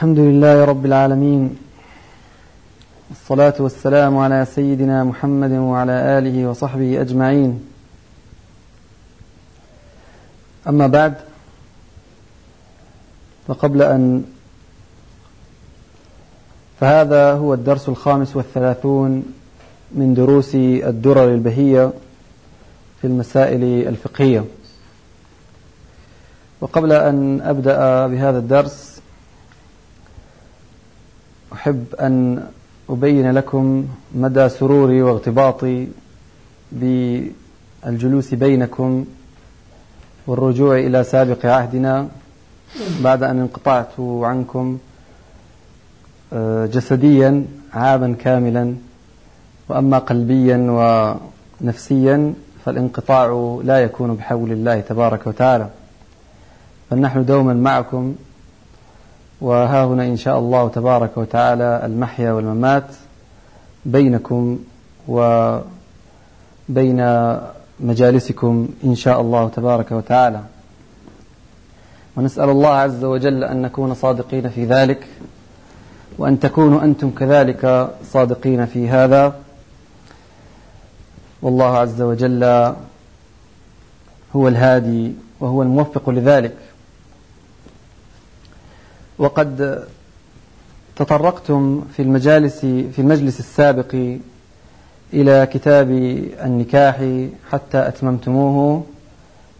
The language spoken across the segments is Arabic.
الحمد لله رب العالمين والصلاة والسلام على سيدنا محمد وعلى آله وصحبه أجمعين. أما بعد فقبل أن فهذا هو الدرس الخامس والثلاثون من دروس الدرر البهية في المسائل الفقهية. وقبل أن أبدأ بهذا الدرس أحب أن أبين لكم مدى سروري واغتباطي بالجلوس بينكم والرجوع إلى سابق عهدنا بعد أن انقطعت عنكم آه، جسديا عاما كاملا وأما قلبيا ونفسيا فالانقطاع لا يكون بحول الله تبارك وتعالى. فنحن دوما معكم وها هنا إن شاء الله تبارك وتعالى المحيا والممات بينكم وبين مجالسكم إن شاء الله تبارك وتعالى. ونسأل الله عز وجل أن نكون صادقين في ذلك وأن تكونوا أنتم كذلك صادقين في هذا. والله عز وجل هو الهادي وهو الموفق لذلك. وقد تطرقتم في المجالس في المجلس السابق إلى كتاب النكاح حتى أتممتموه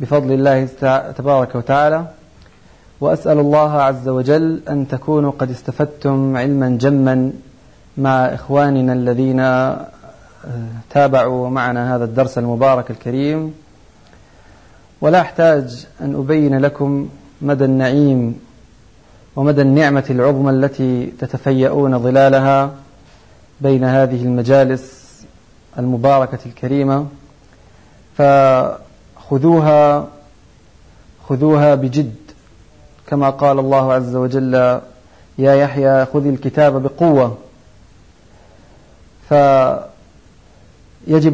بفضل الله تبارك وتعالى. وأسأل الله عز وجل أن تكونوا قد استفدتم علما جما مع إخواننا الذين آه، تابعوا معنا هذا الدرس المبارك الكريم. ولا أحتاج أن أبين لكم مدى النعيم ومدى النعمة العظمى التي تتفيئون ظلالها بين هذه المجالس المباركة الكريمة. فخذوها خذوها بجد كما قال الله عز وجل يا يحيى خذ الكتاب بقوة فيجب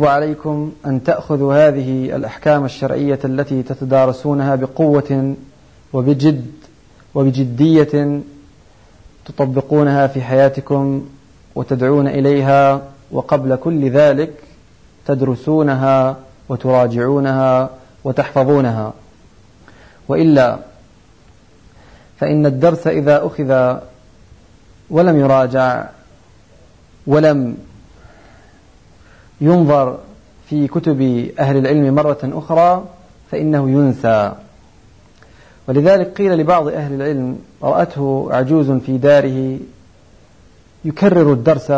عليكم أن تأخذوا هذه الأحكام الشرعية التي تتدارسونها بقوة وبجد. وبجدية تطبقونها في حياتكم وتدعون إليها وقبل كل ذلك تدرسونها وتراجعونها وتحفظونها. وإلا فإن الدرس إذا أخذ ولم يراجع ولم ينظر في كتب أهل العلم مرة أخرى فإنه ينسى. ولذلك قيل لبعض أهل العلم رأته عجوز في داره يكرر الدرس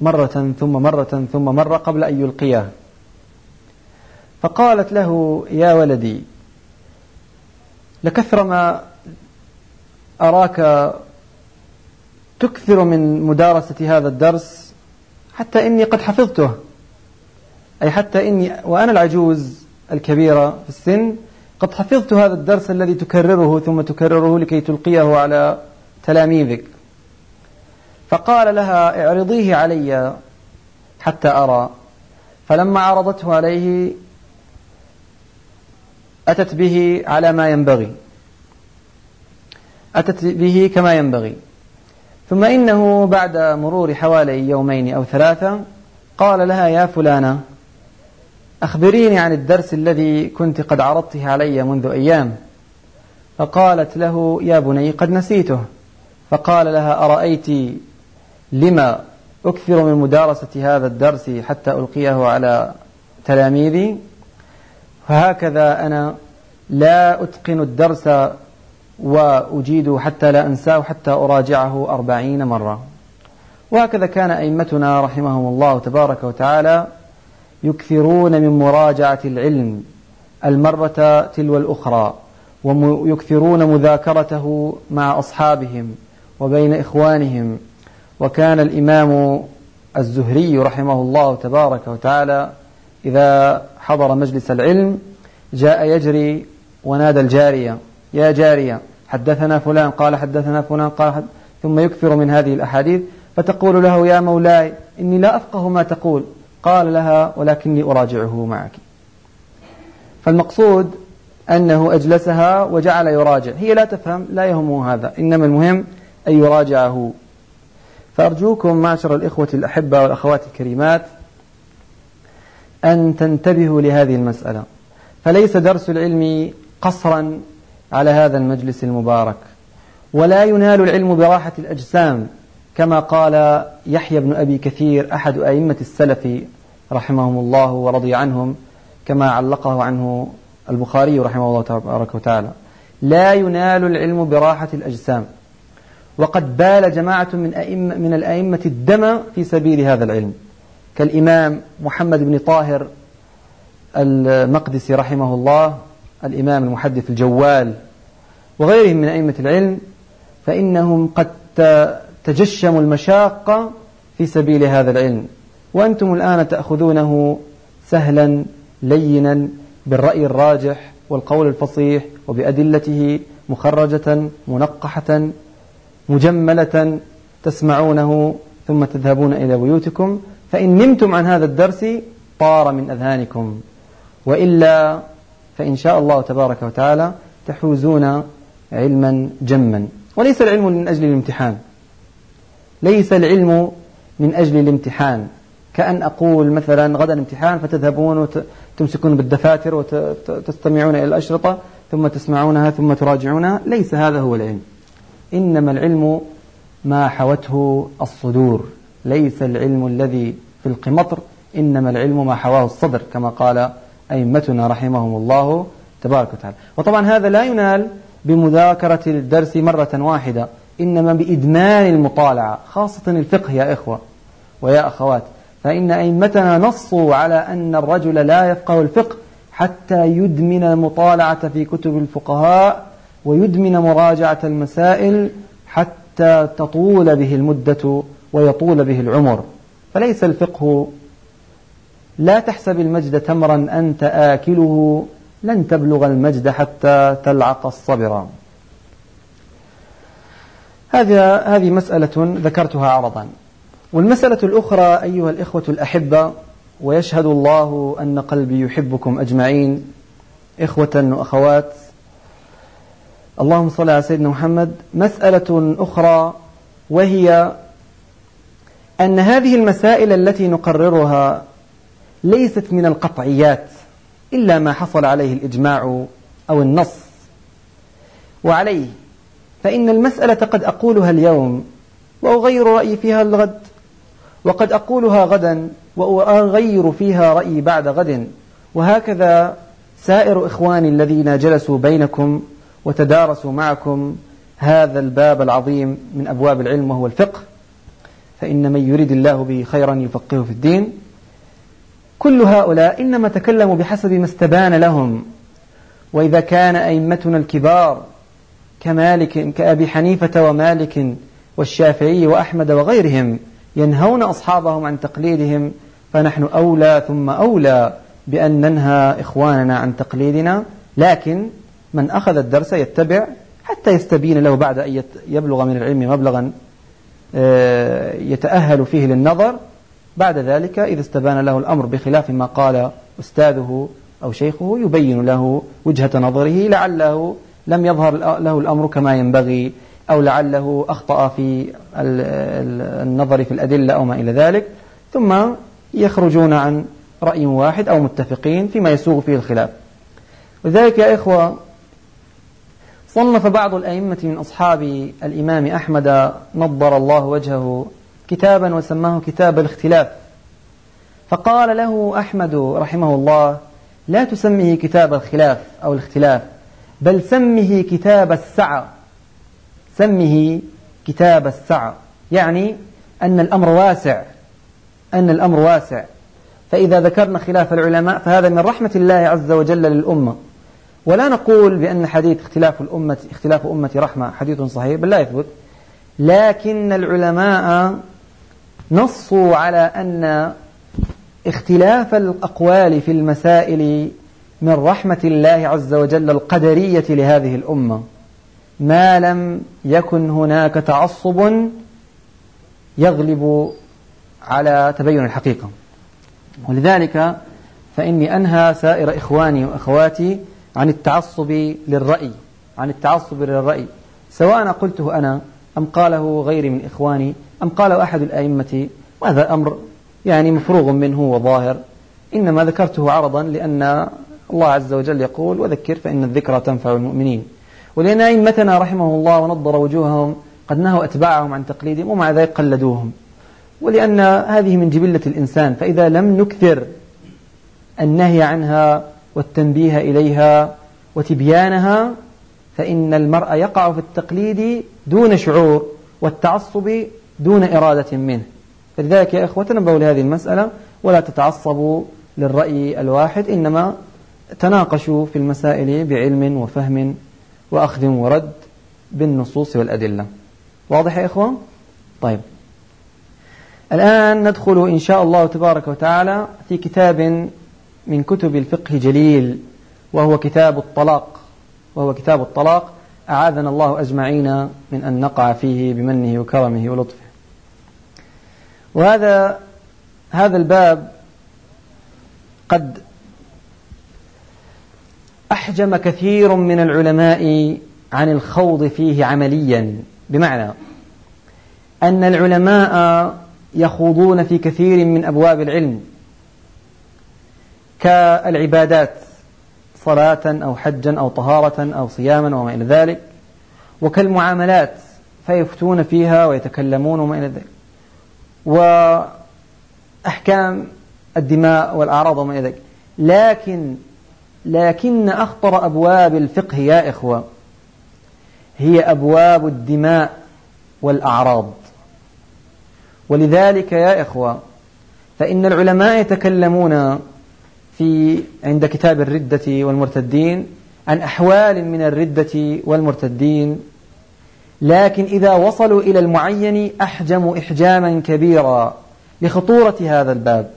مرة ثم مرة ثم مرة قبل أن يلقيه فقالت له يا ولدي لكثر ما أراك تكثر من مدارسة هذا الدرس حتى إني قد حفظته. أي حتى إني وأنا العجوز الكبيرة في السن قد حفظت هذا الدرس الذي تكرره ثم تكرره لكي تلقيه على تلاميذك. فقال لها اعرضيه علي حتى أرى. فلما عرضته عليه أتت به على ما ينبغي. أتت به كما ينبغي. ثم إنه بعد مرور حوالي يومين أو ثلاثة قال لها يا فلانة أخبريني عن الدرس الذي كنت قد عرضته علي منذ أيام. فقالت له يا بني قد نسيته. فقال لها أرأيت لما أكثر من مدارسة هذا الدرس حتى ألقيه على تلاميذي؟ فهكذا أنا لا أتقن الدرس وأجيده حتى لا أنساه حتى أراجعه أربعين مرة. وهكذا كان أئمتنا رحمهم الله تبارك وتعالى يكثرون من مراجعة العلم المرة تلو الأخرى ويكثرون مذاكرته مع أصحابهم وبين إخوانهم. وكان الإمام الزهري رحمه الله تبارك وتعالى إذا حضر مجلس العلم جاء يجري ونادى الجارية يا جارية حدثنا فلان قال حدثنا فلان قال حد ثم يكثر من هذه الأحاديث فتقول له يا مولاي إني لا أفقه ما تقول. قال لها ولكني أراجعه معك. فالمقصود أنه أجلسها وجعل يراجع. هي لا تفهم لا يهمه هذا. إنما المهم أن يراجعه. فأرجوكم معشر الإخوة الأحبة والأخوات الكريمات أن تنتبهوا لهذه المسألة. فليس درس العلم قصرا على هذا المجلس المبارك ولا ينال العلم براحة الأجسام كما قال يحيى بن أبي كثير أحد أئمة السلف رحمهم الله ورضي عنهم كما علقه عنه البخاري رحمه الله تبارك وتعالى. لا ينال العلم براحة الأجسام وقد بال جماعة من أئمة من الأئمة الدم في سبيل هذا العلم كالإمام محمد بن طاهر المقدسي رحمه الله الإمام المحدث الجوال وغيرهم من أئمة العلم فإنهم قد تجشموا المشاق في سبيل هذا العلم. وأنتم الآن تأخذونه سهلا لينا بالرأي الراجح والقول الفصيح وبأدلته مخرجة منقحة مجملة تسمعونه ثم تذهبون إلى بيوتكم. فإن نمتم عن هذا الدرس طار من أذهانكم. وإلا فإن شاء الله تبارك وتعالى تحوزون علما جما. وليس العلم من أجل الامتحان. ليس العلم من أجل الامتحان. كأن أقول مثلا غدا امتحان فتذهبون وتمسكون بالدفاتر وتستمعون إلى الأشرطة ثم تسمعونها ثم تراجعونها ليس هذا هو العلم. إنما العلم ما حوته الصدور. ليس العلم الذي في القمطر إنما العلم ما حواه الصدر كما قال أئمتنا رحمهم الله تبارك وتعالى. وطبعا هذا لا ينال بمذاكرة الدرس مرة واحدة إنما بإدمان المطالعة خاصة الفقه يا إخوة ويا أخوات. فإن أئمتنا نصوا على أن الرجل لا يفقه الفقه حتى يدمن المطالعة في كتب الفقهاء ويدمن مراجعة المسائل حتى تطول به المدة ويطول به العمر. فليس الفقه لا تحسب المجد تمرا أنت آكله لن تبلغ المجد حتى تلعق الصبر. هذه مسألة ذكرتها عرضا. والمسألة الأخرى أيها الإخوة الأحبة ويشهد الله أن قلبي يحبكم أجمعين إخوة وأخوات. اللهم صل على سيدنا محمد. مسألة أخرى وهي أن هذه المسائل التي نقررها ليست من القطعيات إلا ما حصل عليه الإجماع أو النص. وعليه فإن المسألة قد أقولها اليوم وأغير رأيي فيها الغد وقد أقولها غدا وأغير فيها رأيي بعد غد. وهكذا سائر إخواني الذين جلسوا بينكم وتدارسوا معكم هذا الباب العظيم من أبواب العلم وهو الفقه. فإن من يريد الله به خيرا يفقهه في الدين. كل هؤلاء إنما تكلموا بحسب ما استبان لهم. وإذا كان أئمتنا الكبار كمالك كأبي حنيفة ومالك والشافعي وأحمد وغيرهم ينهون أصحابهم عن تقليدهم فنحن أولى ثم أولى بأن ننهى إخواننا عن تقليدنا. لكن من أخذ الدرس يتبع حتى يستبين له بعد أن يبلغ من العلم مبلغا آه، يتأهل فيه للنظر. بعد ذلك إذا استبان له الأمر بخلاف ما قال أستاذه أو شيخه يبين له وجهة نظره لعله لم يظهر له الأمر كما ينبغي. أو لعله أخطأ في النظر في الأدلة أو ما إلى ذلك. ثم يخرجون عن رأي واحد أو متفقين فيما يسوغ فيه الخلاف. ولذلك يا إخوة صنف بعض الأئمة من أصحاب الإمام أحمد نضر الله وجهه كتابا وسماه كتاب الاختلاف. فقال له أحمد رحمه الله لا تسمه كتاب الخلاف أو الاختلاف بل سمه كتاب السعة. سمه كتاب السعة. يعني أن الأمر واسع أن الأمر واسع. فإذا ذكرنا خلاف العلماء فهذا من رحمة الله عز وجل للأمة. ولا نقول بأن حديث اختلاف الأمة اختلاف أمة رحمة حديث صحيح بل لا يثبت. لكن العلماء نصوا على أن اختلاف الأقوال في المسائل من رحمة الله عز وجل القدرية لهذه الأمة. ما لم يكن هناك تعصب يغلب على تبين الحقيقة. ولذلك فإني أنهى سائر إخواني وأخواتي عن التعصب للرأي عن التعصب للرأي. سواء قلته أنا أم قاله غيري من إخواني أم قاله أحد الأئمة وهذا أمر يعني مفروغ منه وظاهر. إنما ذكرته عرضا لأن الله عز وجل يقول وذكر فإن الذكرى تنفع المؤمنين. ولأن أئمتنا رحمه الله ونضر وجوههم قد نهوا أتباعهم عن تقليدهم ومع ذلك قلدوهم. ولأن هذه من جبلة الإنسان فإذا لم نكثر النهي عنها والتنبيه إليها وتبيانها فإن المرء يقع في التقليد دون شعور والتعصب دون إرادة منه. فلذلك يا إخوة تنبهوا لهذه المسألة ولا تتعصبوا للرأي الواحد إنما تناقشوا في المسائل بعلم وفهم وأخذ ورد بالنصوص والأدلة. واضح يا إخوة؟ طيب. الآن ندخل إن شاء الله تبارك وتعالى في كتاب من كتب الفقه جليل وهو كتاب الطلاق. وهو كتاب الطلاق. أعاذنا الله أجمعين من أن نقع فيه بمنه وكرمه ولطفه. وهذا هذا الباب قد أحجم كثير من العلماء عن الخوض فيه عمليا. بمعنى أن العلماء يخوضون في كثير من أبواب العلم كالعبادات صلاة أو حجا أو طهارة أو صياما وما إلى ذلك وكالمعاملات فيفتون فيها ويتكلمون وما إلى ذلك وأحكام الدماء والأعراض وما إلى ذلك. لكن لكن أخطر أبواب الفقه يا إخوة هي أبواب الدماء والأعراض. ولذلك يا إخوة فإن العلماء يتكلمون في عند كتاب الردة والمرتدين عن أحوال من الردة والمرتدين لكن إذا وصلوا إلى المعين أحجموا إحجاما كبيرا لخطورة هذا الباب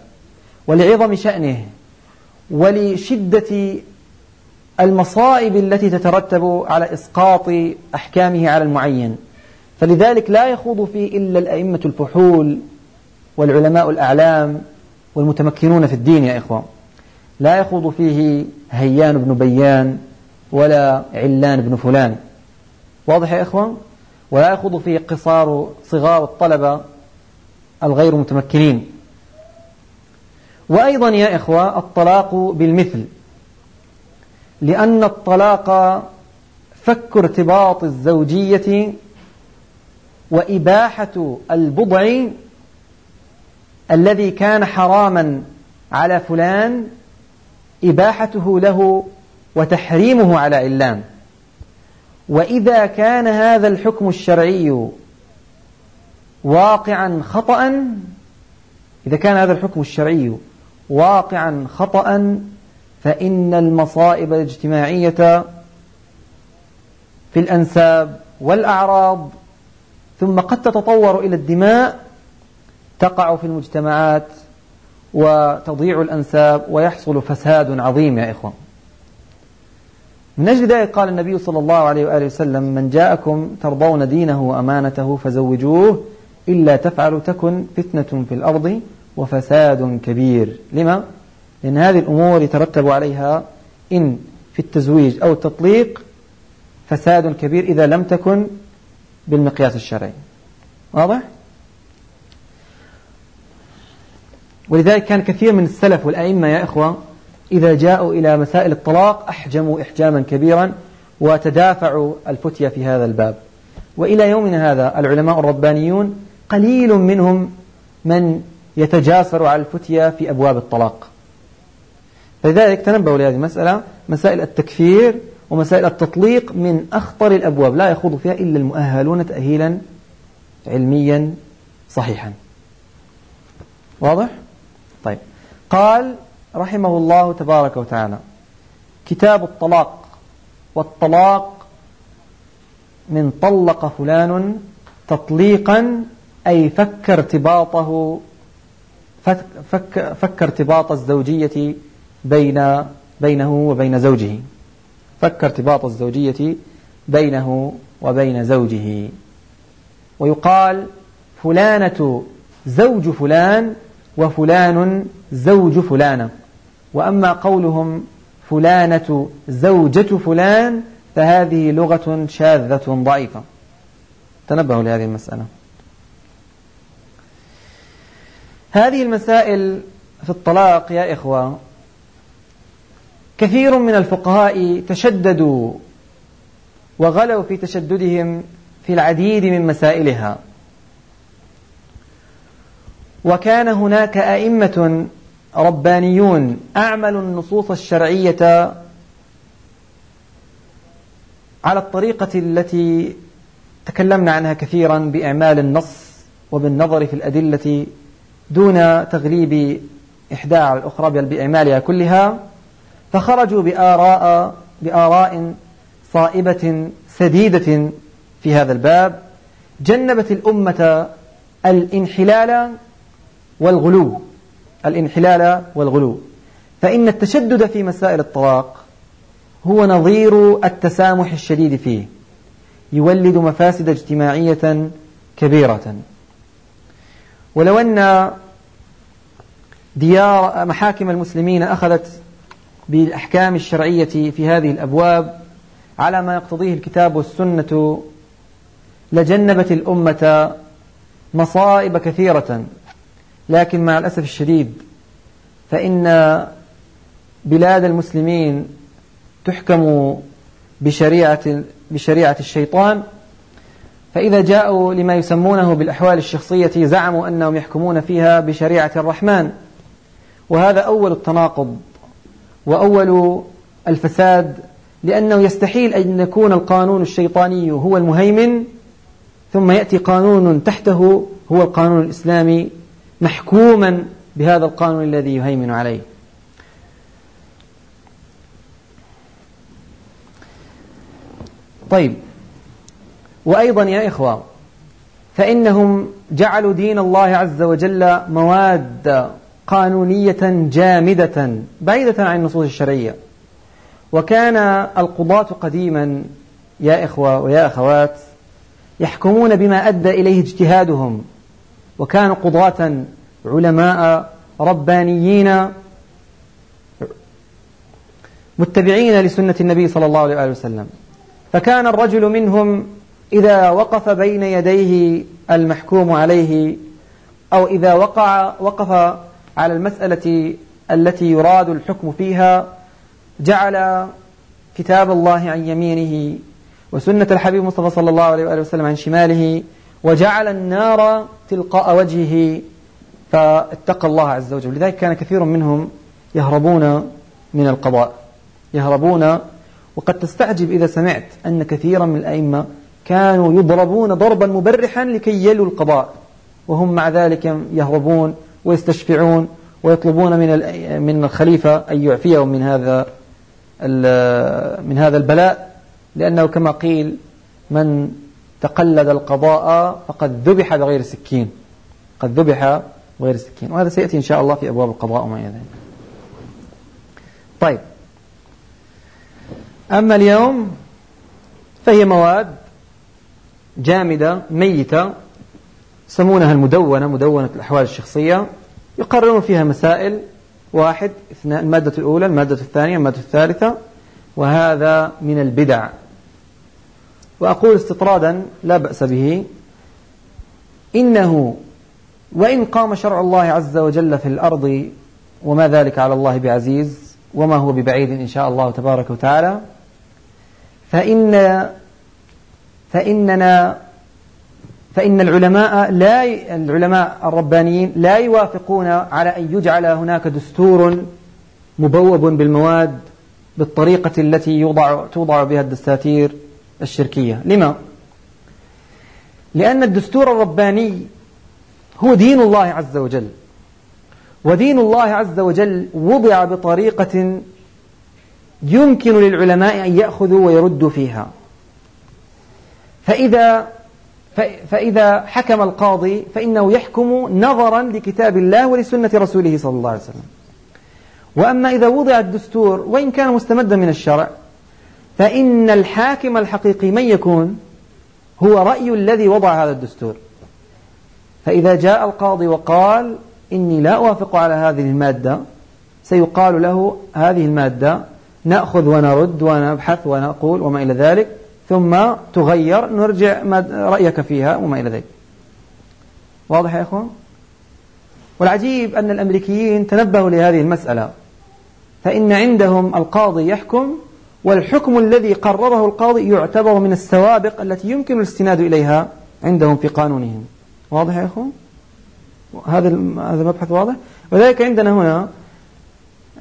ولعظم شأنه. ولشدة المصائب التي تترتب على إسقاط أحكامه على المعين. فلذلك لا يخوض فيه إلا الأئمة الفحول والعلماء الأعلام والمتمكنون في الدين يا إخوان لا يخوض فيه هيان بن بيان ولا علان بن فلان. واضح يا إخوان ولا يخوض فيه قصار صغار الطلبة الغير متمكنين. وأيضا يا إخوة الطلاق بالمثل لأن الطلاق فك ارتباط الزوجية وإباحة البضع الذي كان حراما على فلان إباحته له وتحريمه على علان. وإذا كان هذا الحكم الشرعي واقعا خطأ إذا كان هذا الحكم الشرعي واقعا خطأ فإن المصائب الاجتماعية في الأنساب والأعراض ثم قد تتطور إلى الدماء تقع في المجتمعات وتضيع الأنساب ويحصل فساد عظيم يا إخوان من أجل ذلك قال النبي صلى الله عليه وآله وسلم من جاءكم ترضون دينه وأمانته فزوجوه إلا تفعلوا تكن فتنة في الأرض وفساد كبير لما؟ لأن هذه الأمور يترتب عليها إن في التزويج أو التطليق فساد كبير إذا لم تكن بالمقياس الشرعي واضح؟ ولذلك كان كثير من السلف والأئمة يا إخوة إذا جاءوا إلى مسائل الطلاق أحجموا إحجاما كبيرا وتدافعوا الفتية في هذا الباب وإلى يومنا هذا العلماء الربانيون قليل منهم من يتجاسر على الفتية في أبواب الطلاق. فلذلك تنبهوا لهذه المسألة مسائل التكفير ومسائل التطليق من أخطر الأبواب لا يخوض فيها إلا المؤهلون تأهيلا علميا صحيحا. واضح؟ طيب. قال رحمه الله تبارك وتعالى كتاب الطلاق والطلاق من طلق فلان تطليقا أي فك ارتباطه فك, فك ارتباط الزوجية بين بينه وبين زوجه. فك ارتباط الزوجية بينه وبين زوجه. ويقال فلانة زوج فلان وفلان زوج فلانة وأما قولهم فلانة زوجة فلان فهذه لغة شاذة ضعيفة. تنبهوا لهذه المسألة. هذه المسائل في الطلاق يا إخوة كثير من الفقهاء تشددوا وغلوا في تشددهم في العديد من مسائلها. وكان هناك أئمة ربانيون أعملوا النصوص الشرعية على الطريقة التي تكلمنا عنها كثيرا بإعمال النص وبالنظر في الأدلة دون تغليب إحدى على الأخرى بل بإعمالها كلها فخرجوا بآراء بآراء صائبة سديدة في هذا الباب جنبت الأمة الانحلال والغلو الانحلال والغلو. فإن التشدد في مسائل الطلاق هو نظير التسامح الشديد فيه يولد مفاسد اجتماعية كبيرة. ولو أن ديار محاكم المسلمين أخذت بالأحكام الشرعية في هذه الأبواب على ما يقتضيه الكتاب والسنة لجنبت الأمة مصائب كثيرة. لكن مع الأسف الشديد فإن بلاد المسلمين تحكم بشريعة بشريعة الشيطان فإذا جاءوا لما يسمونه بالأحوال الشخصية زعموا أنهم يحكمون فيها بشريعة الرحمن. وهذا أول التناقض وأول الفساد لأنه يستحيل أن يكون القانون الشيطاني هو المهيمن ثم يأتي قانون تحته هو القانون الإسلامي محكوما بهذا القانون الذي يهيمن عليه. طيب وأيضا يا إخوة فإنهم جعلوا دين الله عز وجل مواد قانونية جامدة بعيدة عن النصوص الشرعية. وكان القضاة قديما يا إخوة ويا أخوات يحكمون بما أدى إليه اجتهادهم وكانوا قضاة علماء ربانيين متبعين لسنة النبي صلى الله عليه وسلم. فكان الرجل منهم إذا وقف بين يديه المحكوم عليه أو إذا وقع وقف على المسألة التي يراد الحكم فيها جعل كتاب الله عن يمينه وسنة الحبيب مصطفى صلى الله عليه وآله وسلم عن شماله وجعل النار تلقاء وجهه فاتقى الله عز وجل. لذلك كان كثير منهم يهربون من القضاء يهربون وقد تستعجب إذا سمعت أن كثيرا من الأئمة كانوا يضربون ضربا مبرحا لكي يلوا القضاء. وهم مع ذلك يهربون ويستشفعون ويطلبون من من الخليفة أن يعفيهم من هذا من هذا البلاء. لأنه كما قيل من تقلد القضاء فقد ذبح بغير سكين. قد ذبح بغير سكين. وهذا سيأتي إن شاء الله في أبواب القضاء وما إلى ذلك. طيب. أما اليوم فهي مواد جامدة ميتة يسمونها المدونة مدونة الأحوال الشخصية. يقررون فيها مسائل. واحد اثنان المادة الأولى المادة الثانية المادة الثالثة. وهذا من البدع. وأقول استطرادا لا بأس به. إنه وإن قام شرع الله عز وجل في الأرض وما ذلك على الله بعزيز وما هو ببعيد إن شاء الله تبارك وتعالى فإن فإننا فإن العلماء لا العلماء الربانيين لا يوافقون على أن يجعل هناك دستور مبوب بالمواد بالطريقة التي يوضع توضع بها الدساتير الشركية. لما؟ لأن الدستور الرباني هو دين الله عز وجل. ودين الله عز وجل وضع بطريقة يمكن للعلماء أن يأخذوا ويردوا فيها. فإذا فإذا حكم القاضي فإنه يحكم نظرا لكتاب الله ولسنة رسوله صلى الله عليه وسلم. وأما إذا وضع الدستور وإن كان مستمدا من الشرع فإن الحاكم الحقيقي من يكون هو رأي الذي وضع هذا الدستور. فإذا جاء القاضي وقال إني لا أوافق على هذه المادة سيقال له هذه المادة نأخذ ونرد ونبحث ونقول وما إلى ذلك. ثم تغير نرجع رأيك فيها وما إلى ذلك. واضح يا أخوان؟ والعجيب أن الأمريكيين تنبهوا لهذه المسألة. فإن عندهم القاضي يحكم والحكم الذي قرره القاضي يعتبر من السوابق التي يمكن الاستناد إليها عندهم في قانونهم. واضح يا أخوان؟ هذا هذا مبحث واضح؟ وذلك عندنا هنا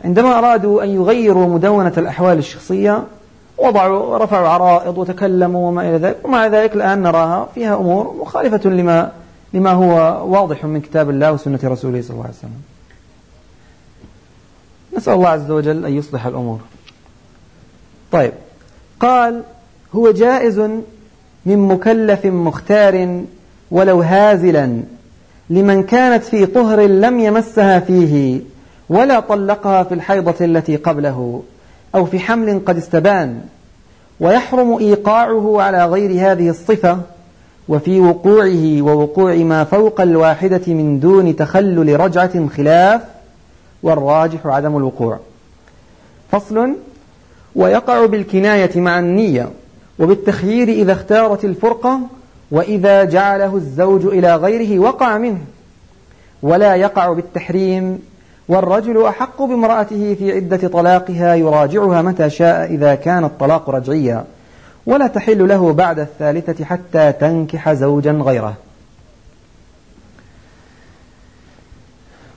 عندما أرادوا أن يغيروا مدونة الأحوال الشخصية وضعوا رفعوا عرائض وتكلموا وما إلى ذلك. ومع ذلك الآن نراها فيها أمور مخالفة لما لما هو واضح من كتاب الله وسنة رسوله صلى الله عليه وسلم. نسأل الله عز وجل أن يصلح الأمور. طيب. قال هو جائز من مكلف مختار ولو هازلا لمن كانت في طهر لم يمسها فيه ولا طلقها في الحيضة التي قبله. أو في حمل قد استبان ويحرم إيقاعه على غير هذه الصفة وفي وقوعه ووقوع ما فوق الواحدة من دون تخلل رجعة خلاف والراجح عدم الوقوع. فصل ويقع بالكناية مع النية وبالتخيير إذا اختارت الفرقة وإذا جعله الزوج إلى غيره وقع منه. ولا يقع بالتحريم والرجل أحق بامرأته في عدة طلاقها يراجعها متى شاء إذا كان الطلاق رجعيا ولا تحل له بعد الثالثة حتى تنكح زوجا غيره.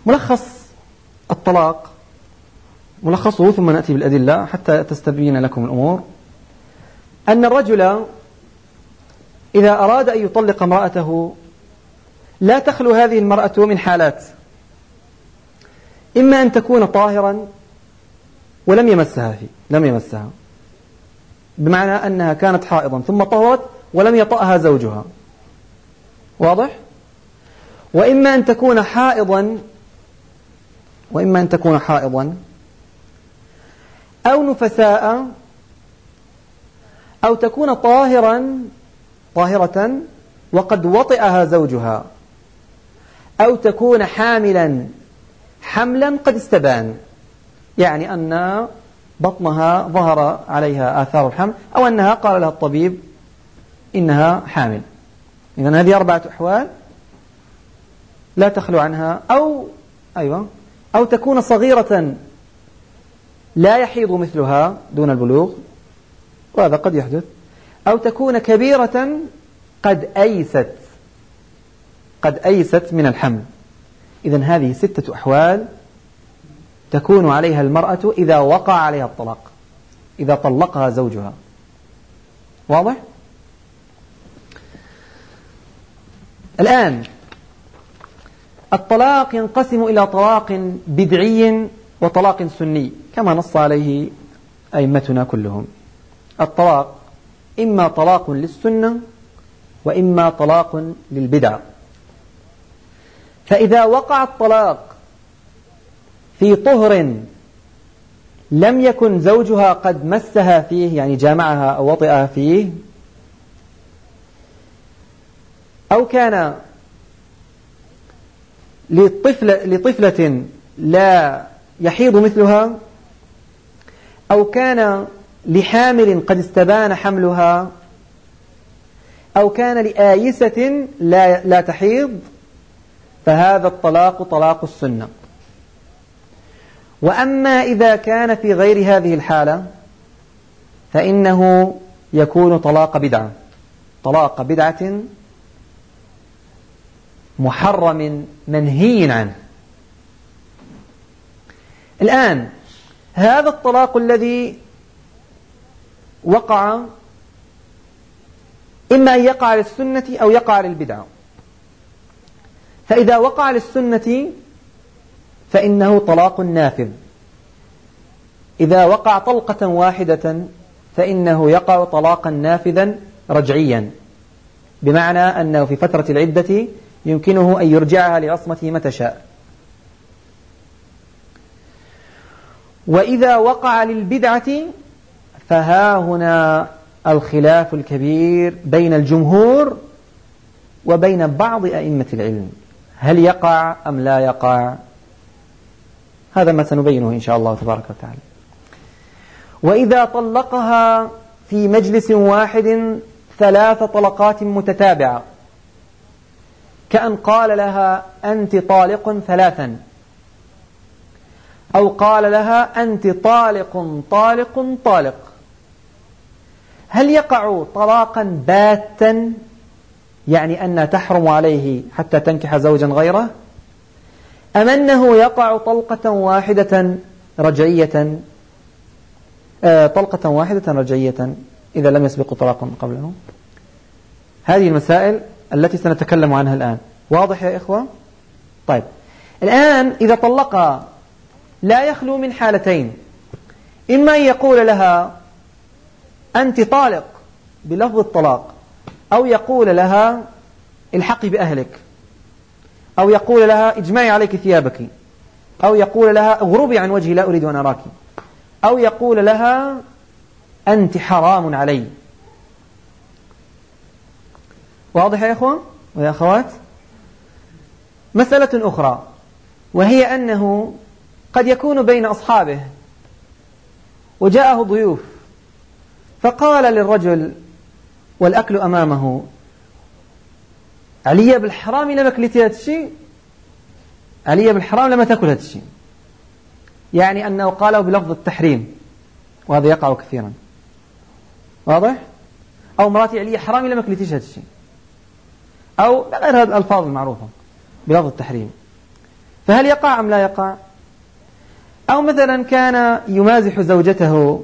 ملخص الطلاق ملخصه ثم نأتي بالأدلة حتى تستبين لكم الأمور. أن الرجل إذا أراد أن يطلق امرأته لا تخلو هذه المرأة من حالات. إما أن تكون طاهرا ولم يمسها فيه لم يمسها. بمعنى أنها كانت حائضا ثم طهرت ولم يطأها زوجها. واضح؟ وإما أن تكون حائضا وإما أن تكون حائضا أو نفساء أو تكون طاهرا طاهرة وقد وطئها زوجها أو تكون حاملا. حملا قد استبان. يعني أن بطنها ظهر عليها آثار الحمل أو أنها قال لها الطبيب إنها حامل. إذا هذه أربعة أحوال لا تخلو عنها أو أيوة أو تكون صغيرة لا يحيض مثلها دون البلوغ وهذا قد يحدث. أو تكون كبيرة قد أيست قد أيست من الحمل. إذا هذه ستة أحوال تكون عليها المرأة إذا وقع عليها الطلاق إذا طلقها زوجها. واضح؟ الآن الطلاق ينقسم إلى طلاق بدعي وطلاق سني كما نص عليه أئمتنا كلهم. الطلاق إما طلاق للسنة وإما طلاق للبدع. فإذا وقع الطلاق في طهر لم يكن زوجها قد مسها فيه يعني جامعها أو وطئها فيه أو كان لطفلة, لطفلة لا يحيض مثلها أو كان لحامل قد استبان حملها أو كان لآيسة لا, لا تحيض فهذا الطلاق طلاق السنة. وأما إذا كان في غير هذه الحالة فإنه يكون طلاق بدعة. طلاق بدعة محرم منهي عنه. الآن هذا الطلاق الذي وقع إما أن يقع للسنة أو يقع للبدعة. فإذا وقع للسنة فإنه طلاق نافذ. إذا وقع طلقة واحدة فإنه يقع طلاقا نافذا رجعيا. بمعنى أنه في فترة العدة يمكنه أن يرجعها لعصمته متى شاء. وإذا وقع للبدعة فها هنا الخلاف الكبير بين الجمهور وبين بعض أئمة العلم. هل يقع أم لا يقع؟ هذا ما سنبينه إن شاء الله تبارك وتعالى. وإذا طلقها في مجلس واحد ثلاث طلقات متتابعة. كأن قال لها أنت طالق ثلاثا. أو قال لها أنت طالق طالق طالق. هل يقع طلاقا باتا؟ يعني أن تحرم عليه حتى تنكح زوجا غيره؟ أم أنه يقع طلقة واحدة رجعية؟ آه طلقة واحدة رجعية إذا لم يسبق طلاق قبله. هذه المسائل التي سنتكلم عنها الآن. واضح يا إخوة؟ طيب. الآن إذا طلق لا يخلو من حالتين. إما أن يقول لها أنت طالق بلفظ الطلاق أو يقول لها الحقي بأهلك. أو يقول لها اجمعي عليك ثيابك. أو يقول لها اغربي عن وجهي لا أريد أن أراك. أو يقول لها أنت حرام علي. واضح يا إخوة ويا أخوات؟ مسألة أخرى وهي أنه قد يكون بين أصحابه وجاءه ضيوف فقال للرجل والأكل أمامه. عليا بالحرام لما كليتي هذا الشيء؟ عليا بالحرام لما تأكل هذا الشيء. يعني أنه قاله بلفظ التحريم. وهذا يقع كثيرا. واضح؟ أو مراتي عليا حرام لما كليتيش هذا الشيء. أو غير هذه الألفاظ المعروفة بلفظ التحريم. فهل يقع أم لا يقع؟ أو مثلا كان يمازح زوجته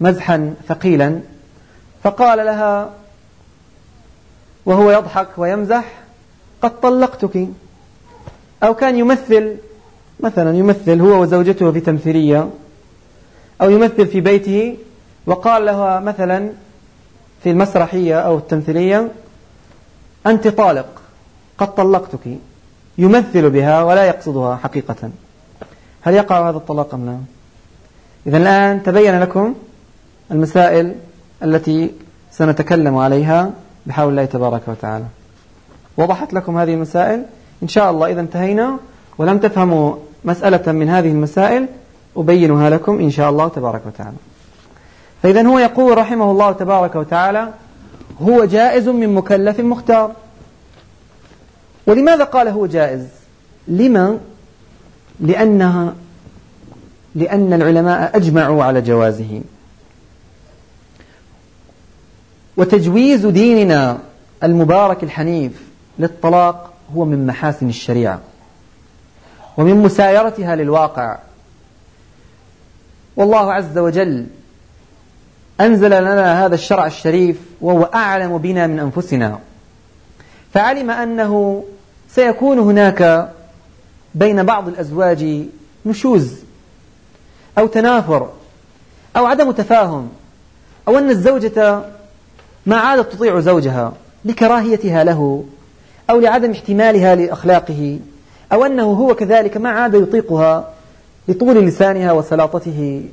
مزحا ثقيلا فقال لها وهو يضحك ويمزح قد طلقتك. أو كان يمثل مثلا يمثل هو وزوجته في تمثيلية أو يمثل في بيته وقال لها مثلا في المسرحية أو التمثيلية أنت طالق قد طلقتك. يمثل بها ولا يقصدها حقيقة. هل يقع هذا الطلاق أم لا؟ إذا الآن تبين لكم المسائل التي سنتكلم عليها بحول الله تبارك وتعالى. وضحت لكم هذه المسائل. إن شاء الله إذا انتهينا ولم تفهموا مسألة من هذه المسائل أبينها لكم إن شاء الله تبارك وتعالى. فإذا هو يقول رحمه الله تبارك وتعالى هو جائز من مكلف مختار. ولماذا قال هو جائز؟ لما؟ لأنها لأن العلماء أجمعوا على جوازه. وتجويز ديننا المبارك الحنيف للطلاق هو من محاسن الشريعة ومن مسايرتها للواقع. والله عز وجل أنزل لنا هذا الشرع الشريف وهو أعلم بنا من أنفسنا. فعلم أنه سيكون هناك بين بعض الأزواج نشوز أو تنافر أو عدم تفاهم أو أن الزوجة ما عادت تطيع زوجها لكراهيتها له أو لعدم احتمالها لأخلاقه أو أنه هو كذلك ما عاد يطيقها لطول لسانها وسلاطته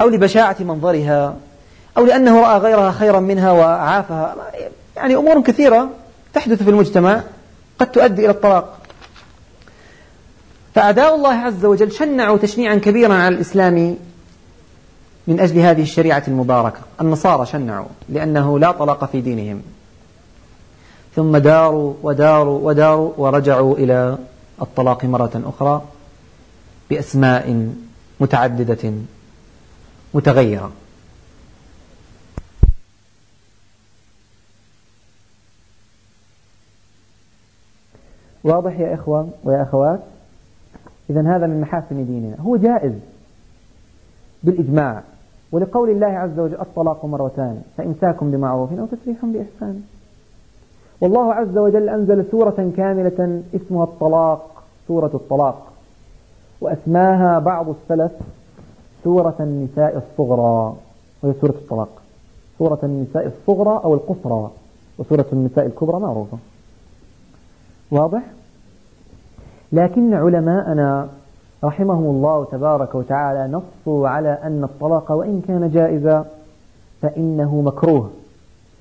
أو لبشاعة منظرها أو لأنه رأى غيرها خيرا منها وعافها. يعني أمور كثيرة تحدث في المجتمع قد تؤدي إلى الطلاق. فأعداء الله عز وجل شنعوا تشنيعا كبيرا على الإسلام من أجل هذه الشريعة المباركة. النصارى شنعوا لأنه لا طلاق في دينهم. ثم داروا وداروا وداروا ورجعوا إلى الطلاق مرة أخرى بأسماء متعددة متغيرة. واضح يا إخوة ويا أخوات؟ إذا هذا من محاسن ديننا. هو جائز بالإجماع ولقول الله عز وجل الطلاق مرتان فإمساك بمعروف أو تسريح بإحسان. والله عز وجل أنزل سورة كاملة اسمها الطلاق سورة الطلاق. وأسماها بعض السلف سورة النساء الصغرى وهي سورة الطلاق. سورة النساء الصغرى أو القصرى وسورة النساء الكبرى معروفة. واضح؟ لكن علماءنا رحمهم الله تبارك وتعالى نصوا على أن الطلاق وإن كان جائزا فإنه مكروه.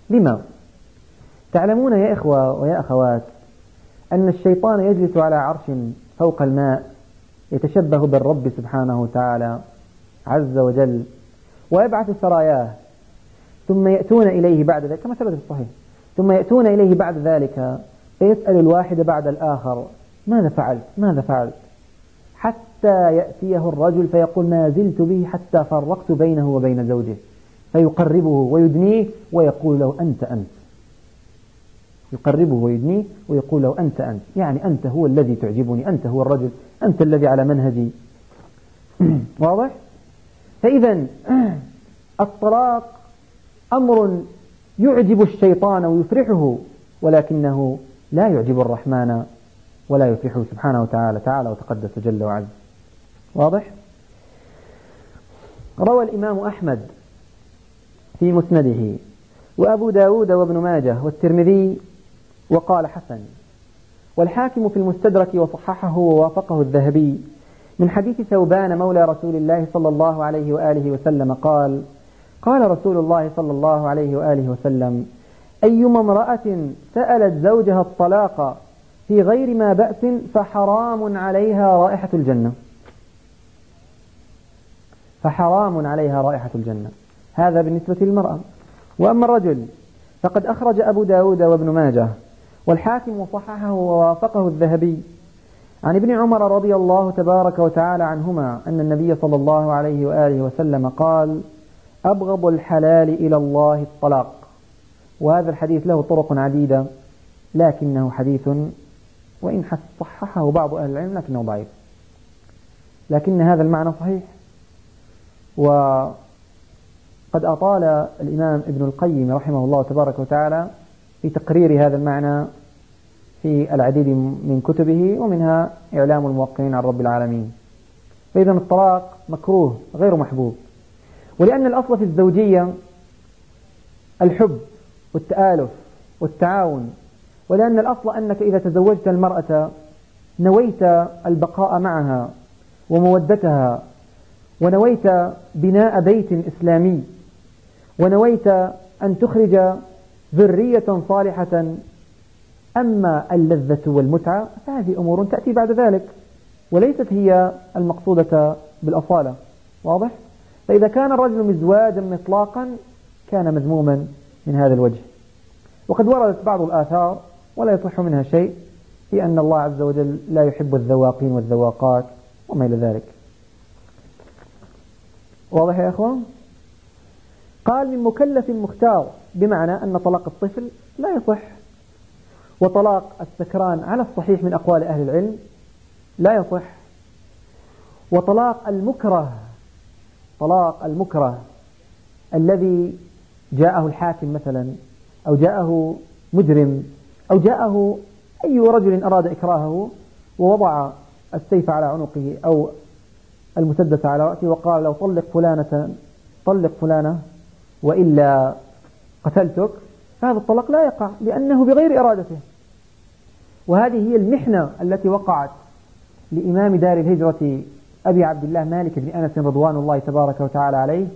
لما؟ تعلمون يا إخوة ويا أخوات أن الشيطان يجلس على عرش فوق الماء يتشبه بالرب سبحانه وتعالى عز وجل ويبعث سراياه ثم يأتون إليه بعد ذلك كما ثبت في الصحيح ثم يأتون إليه بعد ذلك فيسأل الواحد بعد الآخر ماذا فعلت؟ ماذا فعلت؟ حتى يأتيه الرجل فيقول ما زلت به حتى فرقت بينه وبين زوجه. فيقربه ويدنيه ويقول له أنت أنت. يقربه ويدنيه ويقول له أنت أنت. يعني أنت هو الذي تعجبني أنت هو الرجل أنت الذي على منهجي. واضح؟ فإذا الطلاق أمر يعجب الشيطان ويفرحه ولكنه لا يعجب الرحمن. ولا يفرحه سبحانه وتعالى تعالى وتقدس جل وعز واضح؟ روى الإمام أحمد في مسنده وأبو داود وابن ماجه والترمذي وقال حسن والحاكم في المستدرك وصححه ووافقه الذهبي من حديث ثوبان مولى رسول الله صلى الله عليه وآله وسلم قال قال رسول الله صلى الله عليه وآله وسلم أيما امرأة سألت زوجها الطلاق في غير ما بأس فحرام عليها رائحة الجنة. فحرام عليها رائحة الجنة. هذا بالنسبة للمرأة. وأما الرجل فقد أخرج أبو داود وابن ماجه والحاكم صححه ووافقه الذهبي. عن ابن عمر رضي الله تبارك وتعالى عنهما أن النبي صلى الله عليه وآله وسلم قال أبغض الحلال إلى الله الطلاق. وهذا الحديث له طرق عديدة لكنه حديث وإن صححه بعض أهل العلم لكنه ضعيف. لكن هذا المعنى صحيح. وقد أطال الإمام ابن القيم رحمه الله تبارك وتعالى في تقرير هذا المعنى في العديد من كتبه ومنها إعلام الموقعين عن رب العالمين. فإذا الطلاق مكروه غير محبوب. ولأن الأصل في الزوجية الحب والتآلف والتعاون ولأن الأصل أنك إذا تزوجت المرأة نويت البقاء معها ومودتها ونويت بناء بيت إسلامي ونويت أن تخرج ذرية صالحة أما اللذة والمتعة فهذه أمور تأتي بعد ذلك وليست هي المقصودة بالأصالة واضح؟ فإذا كان الرجل مزواجا مطلاقا كان مذموما من هذا الوجه وقد وردت بعض الآثار ولا يصح منها شيء في أن الله عز وجل لا يحب الذواقين والذواقات وما إلى ذلك. واضح يا أخوان؟ قال من مكلف مختار بمعنى أن طلاق الطفل لا يصح. وطلاق السكران على الصحيح من أقوال أهل العلم لا يصح. وطلاق المكره طلاق المكره الذي جاءه الحاكم مثلا أو جاءه مجرم أو جاءه أي رجل أراد إكراهه ووضع السيف على عنقه أو المسدس على رأسه وقال لو طلق فلانة طلق فلانة وإلا قتلتك فهذا الطلاق لا يقع لأنه بغير إرادته. وهذه هي المحنة التي وقعت لإمام دار الهجرة أبي عبد الله مالك بن أنس رضوان الله تبارك وتعالى عليه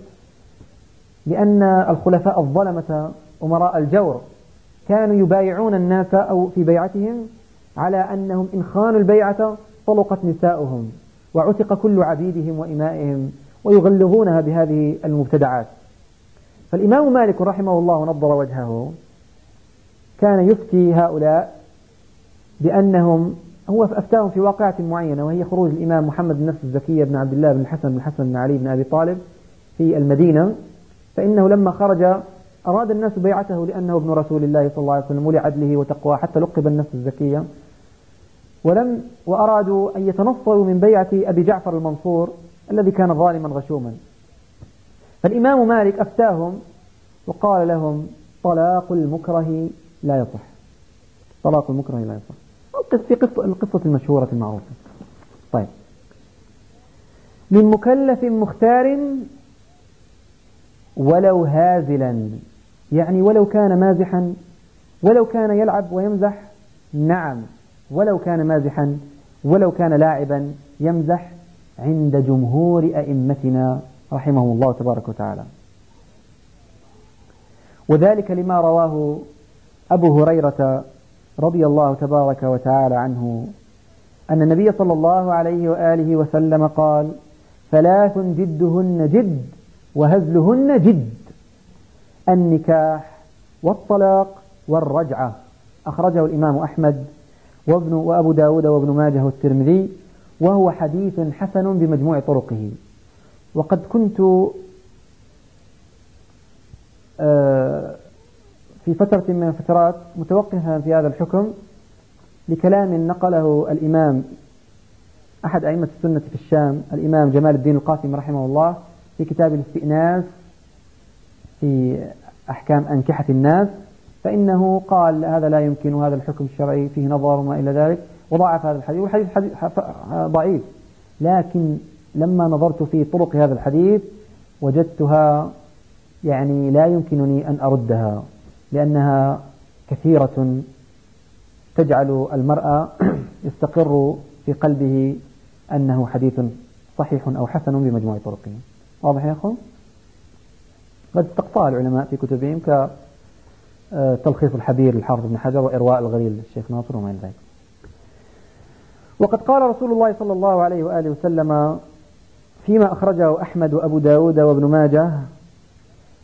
لأن الخلفاء الظلمة أمراء الجور كانوا يبايعون الناس أو في بيعتهم على أنهم إن خانوا البيعة طلقت نساؤهم وعتق كل عبيدهم وإمائهم ويغلظونها بهذه المبتدعات. فالإمام مالك رحمه الله نضر وجهه كان يفتي هؤلاء بأنهم هو أفتاهم في واقعة معينة وهي خروج الإمام محمد بن نفس الزكية بن عبد الله بن الحسن بن الحسن بن علي بن أبي طالب في المدينة فإنه لما خرج أراد الناس بيعته لأنه ابن رسول الله صلى الله عليه وسلم ولعدله وتقوى حتى لقب النفس الزكية. ولم وأرادوا أن يتنصروا من بيعة أبي جعفر المنصور الذي كان ظالما غشوما. فالإمام مالك أفتاهم وقال لهم طلاق المكره لا يصح. طلاق المكره لا يصح. في قصة القصة المشهورة المعروفة. طيب. من مكلف مختار ولو هازلا. يعني ولو كان مازحا ولو كان يلعب ويمزح نعم. ولو كان مازحا ولو كان لاعبا يمزح عند جمهور أئمتنا رحمهم الله تبارك وتعالى. وذلك لما رواه أبو هريرة رضي الله تبارك وتعالى عنه أن النبي صلى الله عليه وآله وسلم قال ثلاث جدهن جد وهزلهن جد. النكاح والطلاق والرجعة. أخرجه الإمام أحمد وابن وأبو داود وابن ماجه والترمذي وهو حديث حسن بمجموع طرقه. وقد كنت آه، في فترة من الفترات متوقفا في هذا الحكم لكلام نقله الإمام أحد أئمة السنة في الشام الإمام جمال الدين القاسم رحمه الله في كتاب الاستئناس في أحكام أنكحة الناس فإنه قال هذا لا يمكن وهذا الحكم الشرعي فيه نظر وما إلى ذلك وضاعف هذا الحديث والحديث حديث ضعيف. لكن لما نظرت في طرق هذا الحديث وجدتها يعني لا يمكنني أن أردها لأنها كثيرة تجعل المرأة يستقر في قلبه أنه حديث صحيح أو حسن بمجموع طرقه. واضح يا أخو قد استقصاها العلماء في كتبهم كتلخيص الحبير للحافظ بن حجر وإرواء الغليل للشيخ ناصر وما إلى ذلك. وقد قال رسول الله صلى الله عليه وآله وسلم فيما أخرجه أحمد وأبو داود وابن ماجه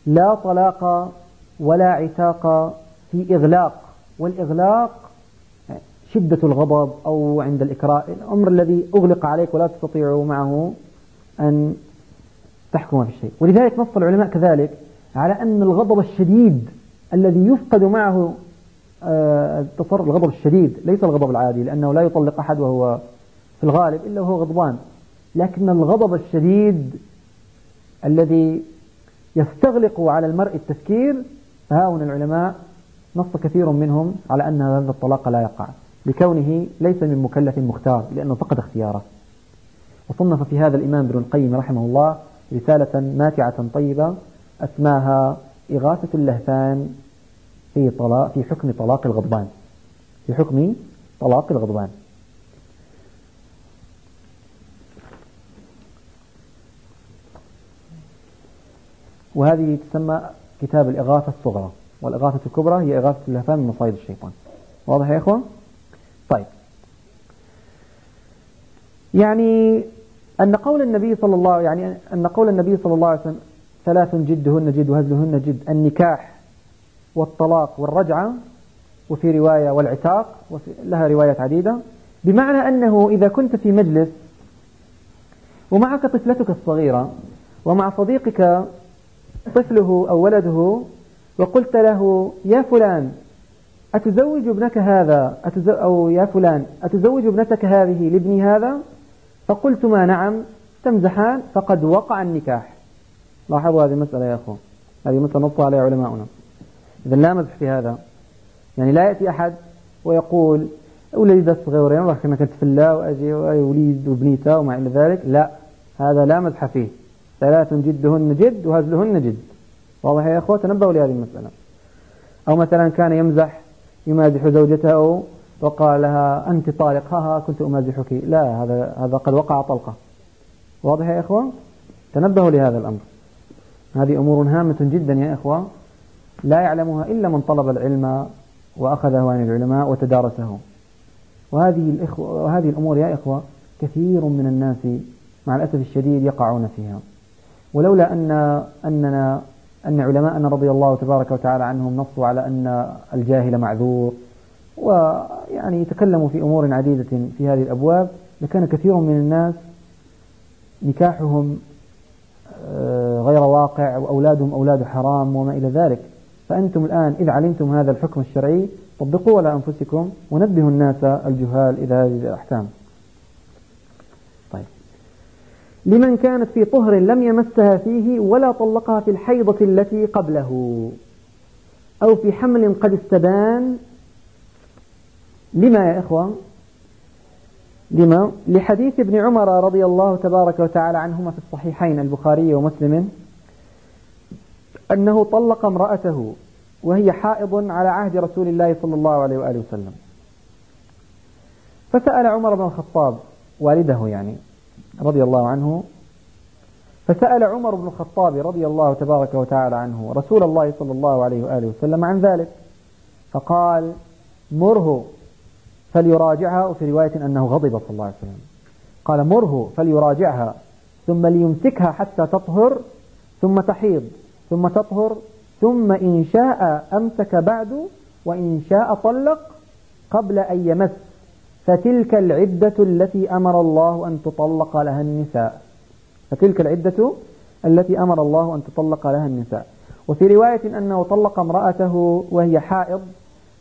لا طلاق ولا عتاق في إغلاق والإغلاق شدة الغضب أو عند الإكراه الأمر الذي أغلق عليك ولا تستطيع معه أن تحكم في الشيء. ولذلك نص العلماء كذلك على أن الغضب الشديد الذي يفقد معه آه، التصرف الغضب الشديد ليس الغضب العادي لأنه لا يطلق أحد وهو في الغالب إلا وهو غضبان. لكن الغضب الشديد الذي يستغلق على المرء التفكير فهؤلاء العلماء نص كثير منهم على أن هذا الطلاق لا يقع لكونه ليس من مكلف مختار لأنه فقد اختياره. وصنف في هذا الإمام ابن القيم رحمه الله رسالة ماتعة طيبة أسماها إغاثة اللهفان في طلاق في حكم طلاق الغضبان. في حكم طلاق الغضبان. وهذه تسمى كتاب الإغاثة الصغرى. والإغاثة الكبرى هي إغاثة اللهفان من مصايد الشيطان. واضح يا إخوة؟ طيب. يعني أن قول النبي صلى الله يعني أن قول النبي صلى الله عليه وسلم ثلاث جدهن جد وهزلهن جد النكاح والطلاق والرجعة وفي رواية والعتاق وفي لها روايات عديدة بمعنى أنه إذا كنت في مجلس ومعك طفلتك الصغيرة ومع صديقك طفله أو ولده وقلت له يا فلان أتزوج ابنك هذا؟ أو يا فلان أتزوج ابنتك هذه لابني هذا؟ فقلتما نعم تمزحان فقد وقع النكاح. لاحظوا هذه المسألة يا أخوان. هذه مسألة نص عليها علماؤنا. إذا لا مزح في هذا. يعني لا يأتي أحد ويقول ولدي بس صغيرين راح كنا كنت في الله وأجي وليد وبنيته وما إلى ذلك. لا هذا لا مزح فيه. ثلاث جدهن جد وهزلهن جد. واضح يا أخوة؟ تنبهوا لهذه المسألة. أو مثلا كان يمزح يمازح زوجته وقال لها أنت طالق ها كنت أمازحك. لا هذا هذا قد وقع طلقة. واضح يا إخوة تنبهوا لهذا الأمر. هذه أمور هامة جدا يا إخوة لا يعلمها إلا من طلب العلم وأخذه عن العلماء وتدارسه. وهذه الإخوة وهذه الأمور يا إخوة كثير من الناس مع الأسف الشديد يقعون فيها. ولولا أن أننا أن علماءنا رضي الله تبارك وتعالى عنهم نصوا على أن الجاهل معذور ويعني يتكلموا في أمور عديدة في هذه الأبواب لكان كثير من الناس نكاحهم آه، غير واقع وأولادهم أولاد حرام وما إلى ذلك. فأنتم الآن إذا علمتم هذا الحكم الشرعي طبقوا على أنفسكم ونبهوا الناس الجهال إلى هذه الأحكام. طيب. لمن كانت في طهر لم يمسها فيه ولا طلقها في الحيضة التي قبله أو في حمل قد استبان لما يا إخوة؟ لما؟ لحديث ابن عمر رضي الله تبارك وتعالى عنهما في الصحيحين البخاري ومسلم أنه طلق امرأته وهي حائض على عهد رسول الله صلى الله عليه وآله وسلم. فسأل عمر بن الخطاب والده يعني رضي الله عنه فسأل عمر بن الخطاب رضي الله تبارك وتعالى عنه رسول الله صلى الله عليه وآله وسلم عن ذلك. فقال مره فليراجعها وفي رواية أنه غضب صلى الله عليه وسلم. قال مره فليراجعها ثم ليمسكها حتى تطهر ثم تحيض ثم تطهر ثم إن شاء أمسك بعد وإن شاء طلق قبل أن يمس. فتلك العدة التي أمر الله أن تطلق لها النساء. فتلك العدة التي أمر الله أن تطلق لها النساء. وفي رواية أنه طلق امرأته وهي حائض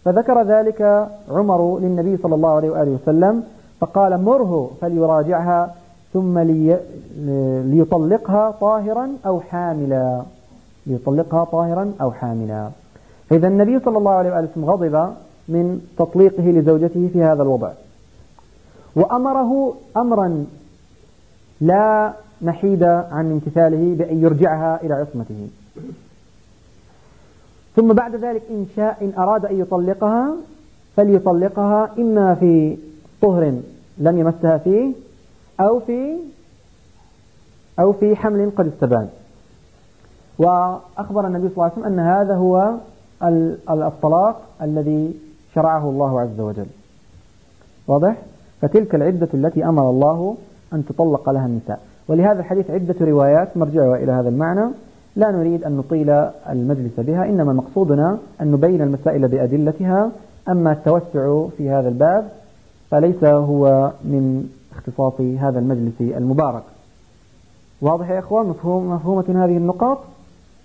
فذكر ذلك عمر للنبي صلى الله عليه وآله وسلم فقال مره فليراجعها ثم لي ليطلقها طاهرا أو حاملا. ليطلقها طاهرا أو حاملا. فإذا النبي صلى الله عليه وآله وسلم غضب من تطليقه لزوجته في هذا الوضع. وأمره أمرا لا محيد عن امتثاله بأن يرجعها إلى عصمته. ثم بعد ذلك إن شاء إن أراد أن يطلقها فليطلقها إما في طهر لم يمسها فيه أو في أو في حمل قد استبان. وأخبر النبي صلى الله عليه وسلم أن هذا هو الطلاق الذي شرعه الله عز وجل. واضح؟ فتلك العدة التي أمر الله أن تطلق لها النساء. ولهذا الحديث عدة روايات مرجعها إلى هذا المعنى. لا نريد أن نطيل المجلس بها إنما مقصودنا أن نبين المسائل بأدلتها. أما التوسع في هذا الباب فليس هو من اختصاص هذا المجلس المبارك. واضح يا أخوان؟ مفهوم مفهومة هذه النقاط؟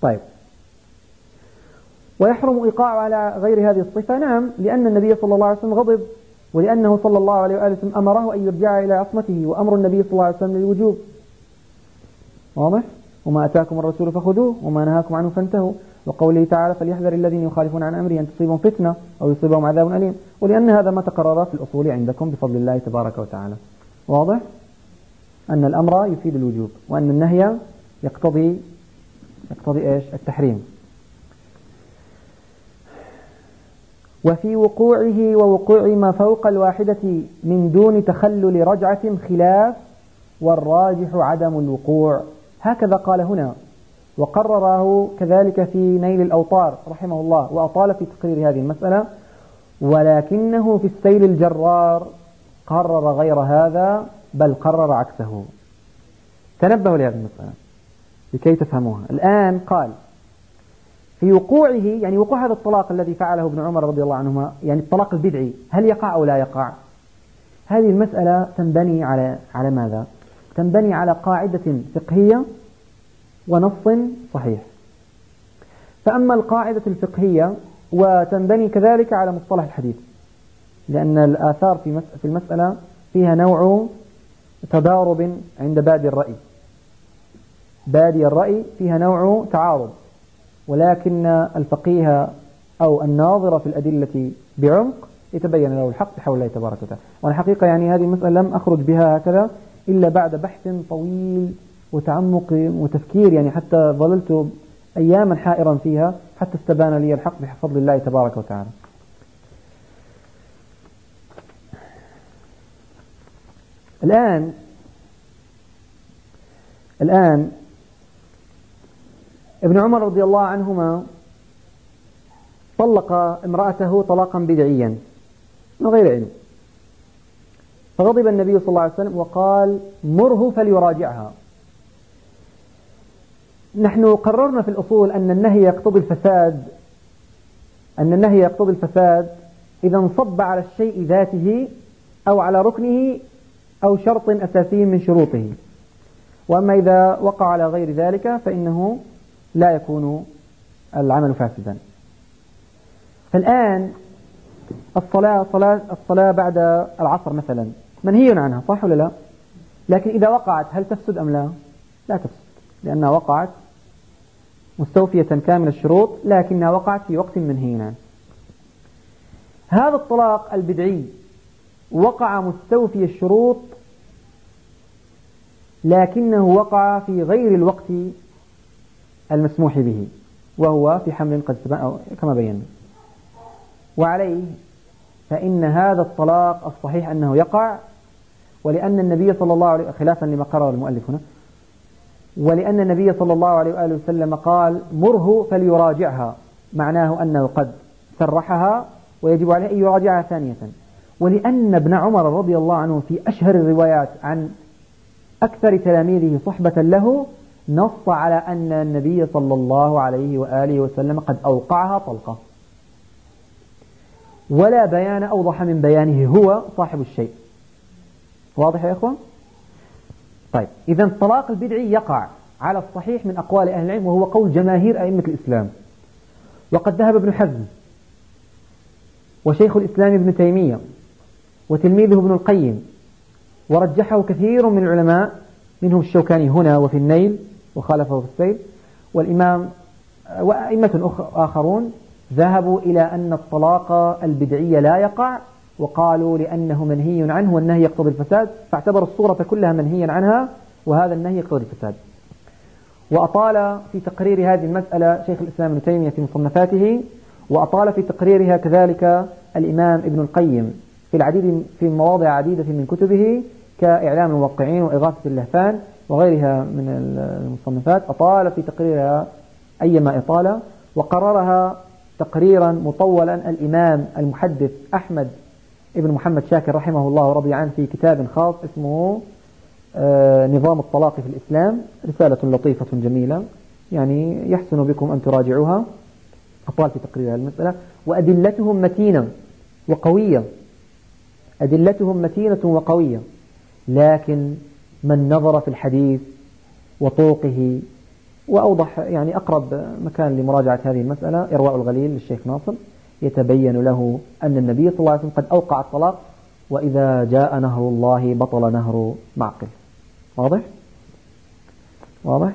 طيب. ويحرم إيقاع على غير هذه الصفة؟ نعم لأن النبي صلى الله عليه وسلم غضب ولأنه صلى الله عليه وآله وسلم أمره أن يرجع إلى عصمته وأمر النبي صلى الله عليه وسلم للوجوب. واضح؟ وما أتاكم الرسول فخذوه وما نهاكم عنه فانتهوا. وقوله تعالى فليحذر الذين يخالفون عن أمره أن تصيبهم فتنة أو يصيبهم عذاب أليم. ولأن هذا ما تقرر في الأصول عندكم بفضل الله تبارك وتعالى. واضح؟ أن الأمر يفيد الوجوب وأن النهي يقتضي يقتضي إيش؟ التحريم. وفي وقوعه ووقوع ما فوق الواحدة من دون تخلل رجعة خلاف والراجح عدم الوقوع. هكذا قال هنا. وقرره كذلك في نيل الأوطار رحمه الله وأطال في تقرير هذه المسألة. ولكنه في السيل الجرار قرر غير هذا بل قرر عكسه. تنبهوا لهذه المسألة لكي تفهموها. الآن قال في وقوعه يعني وقوع هذا الطلاق الذي فعله ابن عمر رضي الله عنهما يعني الطلاق البدعي هل يقع أو لا يقع؟ هذه المسألة تنبني على على ماذا؟ تنبني على قاعدة فقهية ونص صحيح. فأما القاعدة الفقهية وتنبني كذلك على مصطلح الحديث لأن الآثار في المسألة فيها نوع تضارب عند بادي الرأي. بادي الرأي فيها نوع تعارض ولكن الفقيه أو الناظر في الأدلة بعمق يتبين له الحق بحول الله تبارك وتعالى. وأنا حقيقة يعني هذه المسألة لم أخرج بها هكذا إلا بعد بحث طويل وتعمق وتفكير يعني حتى ظللت أياما حائرا فيها حتى استبان لي الحق بفضل الله تبارك وتعالى. الآن الآن ابن عمر رضي الله عنهما طلق امرأته طلاقا بدعيا من غير علم. فغضب النبي صلى الله عليه وسلم وقال مره فليراجعها. نحن قررنا في الأصول أن النهي يقتضي الفساد أن النهي يقتضي الفساد إذا انصب على الشيء ذاته أو على ركنه أو شرط أساسي من شروطه. وأما إذا وقع على غير ذلك فإنه لا يكون العمل فاسدا. فالآن الصلاة صلاة الصلاة بعد العصر مثلا. منهي عنها صح ولا لا؟ لكن إذا وقعت هل تفسد أم لا؟ لا تفسد لأنها وقعت مستوفية كامل الشروط لكنها وقعت في وقت منهي عنه هذا الطلاق البدعي وقع مستوفي الشروط لكنه وقع في غير الوقت المسموح به وهو في حمل قد كما بينا. وعليه فإن هذا الطلاق الصحيح أنه يقع ولأن النبي صلى الله عليه خلافا لما قرر المؤلف هنا ولأن النبي صلى الله عليه وآله وسلم قال مره فليراجعها. معناه أنه قد سرحها ويجب عليه أن يراجعها ثانية. ولأن ابن عمر رضي الله عنه في أشهر الروايات عن أكثر تلاميذه صحبة له نص على أن النبي صلى الله عليه وآله وسلم قد أوقعها طلقة. ولا بيان أوضح من بيانه هو صاحب الشيء. واضح يا إخوة طيب إذا الطلاق البدعي يقع على الصحيح من أقوال أهل العلم وهو قول جماهير أئمة الإسلام. وقد ذهب ابن حزم وشيخ الإسلام ابن تيمية وتلميذه ابن القيم ورجحه كثير من العلماء منهم الشوكاني هنا وفي النيل وخالفه في السيل والإمام وأئمة آخرون ذهبوا إلى أن الطلاق البدعي لا يقع وقالوا لأنه منهي عنه والنهي يقتضي الفساد فاعتبر الصورة كلها منهيا عنها وهذا النهي يقتضي الفساد. وأطال في تقرير هذه المسألة شيخ الإسلام ابن تيمية في مصنفاته وأطال في تقريرها كذلك الإمام ابن القيم في العديد في مواضع عديدة من كتبه كإعلام الموقعين وإغاثة اللهفان وغيرها من المصنفات. أطال في تقريرها أيما إطالة وقررها تقريرا مطولا الإمام المحدث أحمد ابن محمد شاكر رحمه الله ورضي عنه في كتاب خاص اسمه آه، نظام الطلاق في الإسلام. رسالة لطيفة جميلة. يعني يحسن بكم أن تراجعوها. أطال في تقرير المسألة. وأدلتهم متينة وقوية. أدلتهم متينة وقوية. لكن من نظر في الحديث وطوقه وأوضح يعني أقرب مكان لمراجعة هذه المسألة إرواء الغليل للشيخ ناصر يتبين له أن النبي صلى الله عليه وسلم قد أوقع الطلاق وإذا جاء نهر الله بطل نهر معقل واضح؟ واضح؟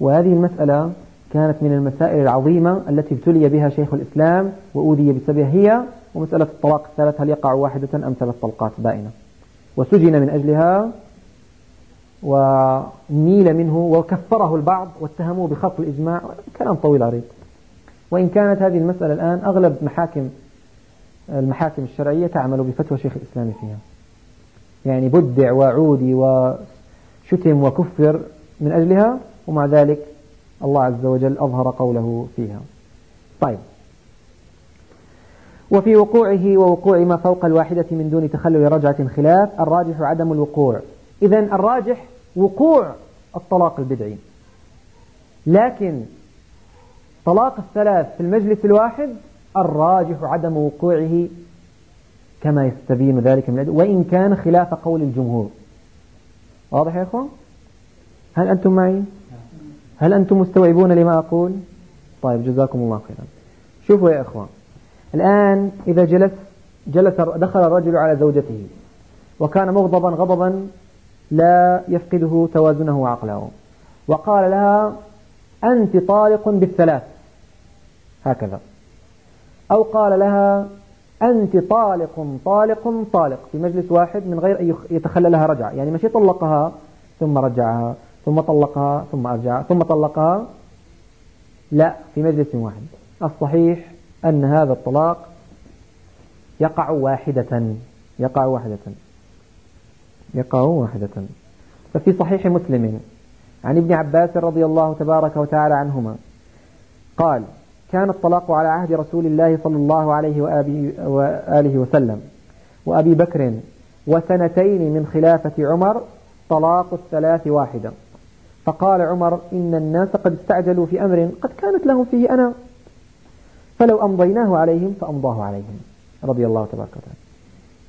وهذه المسألة كانت من المسائل العظيمة التي ابتلي بها شيخ الإسلام وأوذي بسببها هي ومسألة الطلاق الثلاث هل يقع واحدة أم ثلاث طلقات بائنة وسجن من أجلها ونيل منه وكفره البعض واتهموه بخط الإجماع كلام طويل عريض. وإن كانت هذه المسألة الآن أغلب محاكم المحاكم الشرعية تعمل بفتوى شيخ الإسلام فيها. يعني بدع وعودي وشتم وكفر من أجلها ومع ذلك الله عز وجل أظهر قوله فيها. طيب. وفي وقوعه ووقوع ما فوق الواحدة من دون تخلل رجعة خلاف الراجح عدم الوقوع. إذا الراجح وقوع الطلاق البدعي. لكن طلاق الثلاث في المجلس الواحد الراجح عدم وقوعه كما يستبين ذلك من وإن كان خلاف قول الجمهور. واضح يا أخوان؟ هل أنتم معي؟ هل أنتم مستوعبون لما أقول؟ طيب جزاكم الله خيرا. شوفوا يا أخوان الآن إذا جلس جلس دخل الرجل على زوجته وكان مغضبا غضبا لا يفقده توازنه وعقله. وقال لها أنت طالق بالثلاث. هكذا. أو قال لها أنت طالق طالق طالق. في مجلس واحد من غير أن يتخلى لها رجعة يعني مش طلقها ثم رجعها ثم طلقها ثم أرجعها ثم طلقها. لا في مجلس واحد. الصحيح أن هذا الطلاق يقع واحدة يقع واحدة. يقع واحدة. ففي صحيح مسلم عن ابن عباس رضي الله تبارك وتعالى عنهما قال كان الطلاق على عهد رسول الله صلى الله عليه وآله وسلم وأبي بكر وسنتين من خلافة عمر طلاق الثلاث واحدة. فقال عمر إن الناس قد استعجلوا في أمر قد كانت لهم فيه أنا. فلو أمضيناه عليهم فأمضاه عليهم. رضي الله تبارك وتعالى.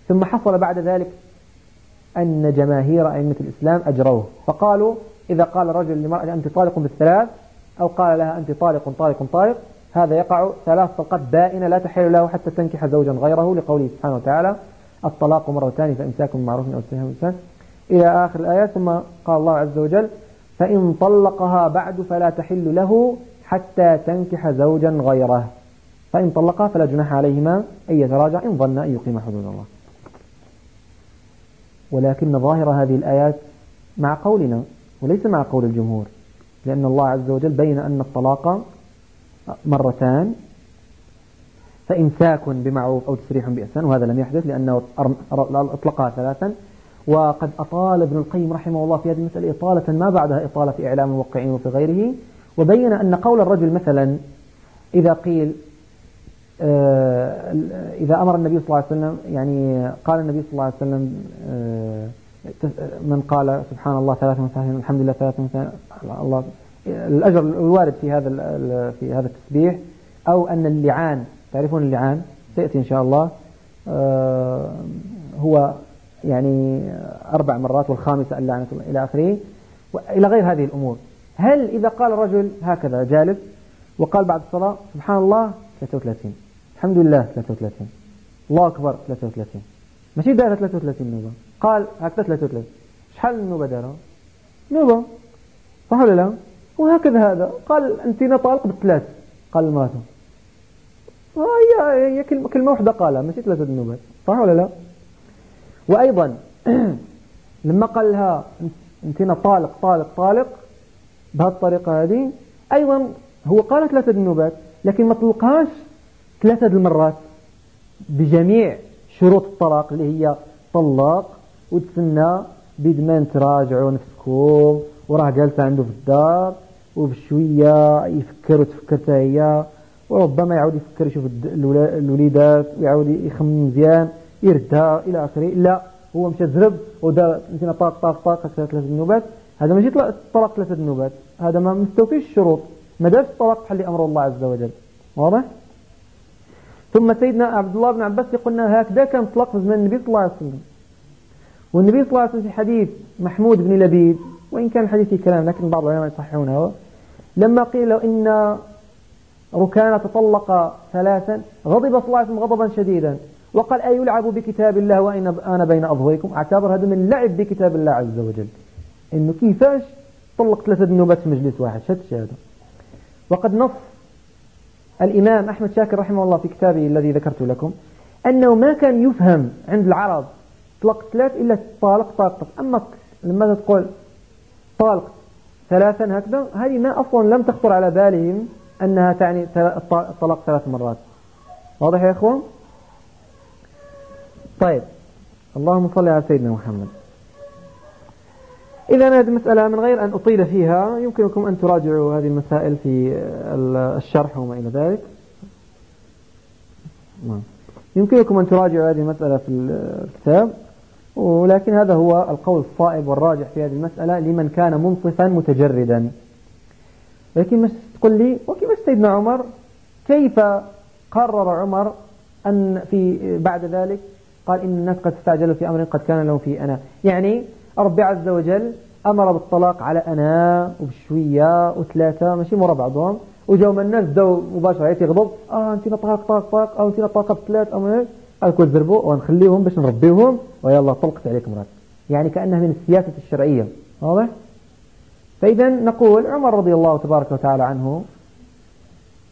ثم حصل بعد ذلك أن جماهير أئمة الإسلام أجروه. فقالوا إذا قال رجل لمرأة أنت طالق بالثلاث أو قال لها أنت طالق طالق طالق هذا يقع ثلاث طلقات بائنة لا تحل له حتى تنكح زوجا غيره لقوله سبحانه وتعالى الطلاق مرتان فإمساك معروف أو سهم إلى آخر الآيات ثم قال الله عز وجل فإن طلقها بعد فلا تحل له حتى تنكح زوجا غيره. فإن طلقها فلا جناح عليهما أن يتراجع إن ظن أن يقيم حدود الله. ولكن ظاهر هذه الآيات مع قولنا وليس مع قول الجمهور. لأن الله عز وجل بين أن الطلاق مرتان فإمساك بمعروف أو تسريح بإحسان وهذا لم يحدث لأنه أطلقها ثلاثا. وقد أطال ابن القيم رحمه الله في هذه المسألة إطالة ما بعدها إطالة في إعلام الموقعين وفي غيره وبين أن قول الرجل مثلا إذا قيل إذا أمر النبي صلى الله عليه وسلم يعني قال النبي صلى الله عليه وسلم آه، من قال سبحان الله ثلاث مثلا الحمد لله ثلاث مثلا الله الأجر الوارد في هذا في هذا التسبيح أو أن اللعان تعرفون اللعان؟ سيأتي إن شاء الله. آه، هو يعني أربع مرات والخامسة اللعنة إلى آخره إلى غير هذه الأمور. هل إذا قال الرجل هكذا جالس وقال بعد الصلاة سبحان الله 33 الحمد لله 33 الله أكبر 33 ماشي دائرة 33 نوبة. قال هكذا 33 شحال النوبة دارها نوبة. صح ولا لا وهكذا هذا. قال أنت طالق بالثلاث. قال المرأة. هي هي كلمة واحدة قالها. ماشي ثلاثة نوبات صح ولا لا وأيضا لما قال لها أنت طالق طالق طالق بهالطريقة هذه أيضا هو قال ثلاثة نوبات لكن ما طلقهاش ثلاثة المرات بجميع شروط الطلاق اللي هي طلق وتسنى بيد ما تراجعوا نفسكم وراه جالسة عنده في الدار وبشوية يفكر وتفكر هي وربما يعود يفكر يشوف الوليدات ويعود يخمم مزيان يردها إلى آخره. لا هو مشى زرب ودار يمكن طاق طاق طاق ثلاث النوبات. هذا ماشي طلاق ثلاثة النوبات. هذا ما مستوفيش الشروط ما دارش الطلاق تحلي أمر الله عز وجل. واضح؟ ثم سيدنا عبد الله بن عباس يقولنا هكذا كان طلاق في زمان النبي صلى الله عليه وسلم. والنبي صلى الله عليه وسلم في حديث محمود بن لبيد وإن كان الحديث كلام لكن بعض العلماء يصححونه. لما قيل له إن ركان تطلق ثلاثا غضب صلى الله عليه وسلم غضبا شديدا وقال أي يلعب بكتاب الله وإن أنا بين أظهركم؟ اعتبر هذا من لعب بكتاب الله عز وجل. إنه كيفاش طلق ثلاثة ذنوبات في مجلس واحد؟ شد هذا وقد نص الإمام أحمد شاكر رحمه الله في كتابه الذي ذكرت لكم أنه ما كان يفهم عند العرب طلق ثلاث إلا طالق طالق. أما لما تقول طالق ثلاثا هكذا هذه ما أصلا لم تخطر على بالهم أنها تعني الطلاق ثلاث مرات. واضح يا إخوان؟ طيب اللهم صل على سيدنا محمد. إذا هذه المسألة من غير أن أطيل فيها يمكنكم أن تراجعوا هذه المسائل في الشرح وما إلى ذلك. نعم. يمكنكم أن تراجعوا هذه المسألة في الكتاب. ولكن هذا هو القول الصائب والراجح في هذه المسألة لمن كان منصفا متجردا. لكن مش تقول لي وكيف سيدنا عمر؟ كيف قرر عمر أن في بعد ذلك؟ قال إن الناس قد استعجلوا في أمر قد كان له في أنا. يعني ربي عز وجل أمر بالطلاق على أنا وبشوية وثلاثة ماشي؟ مرة بعضهم. وجاو من الناس بداو مباشرة يغضب. آه انت طاق طاق طاق أو انت طاق بثلاث أو هيك قال زربوا ونخليهم باش نربيهم. ويلا طلقت عليك مرات يعني كأنها من السياسة الشرعية. واضح؟ فإذا نقول عمر رضي الله تبارك وتعالى عنه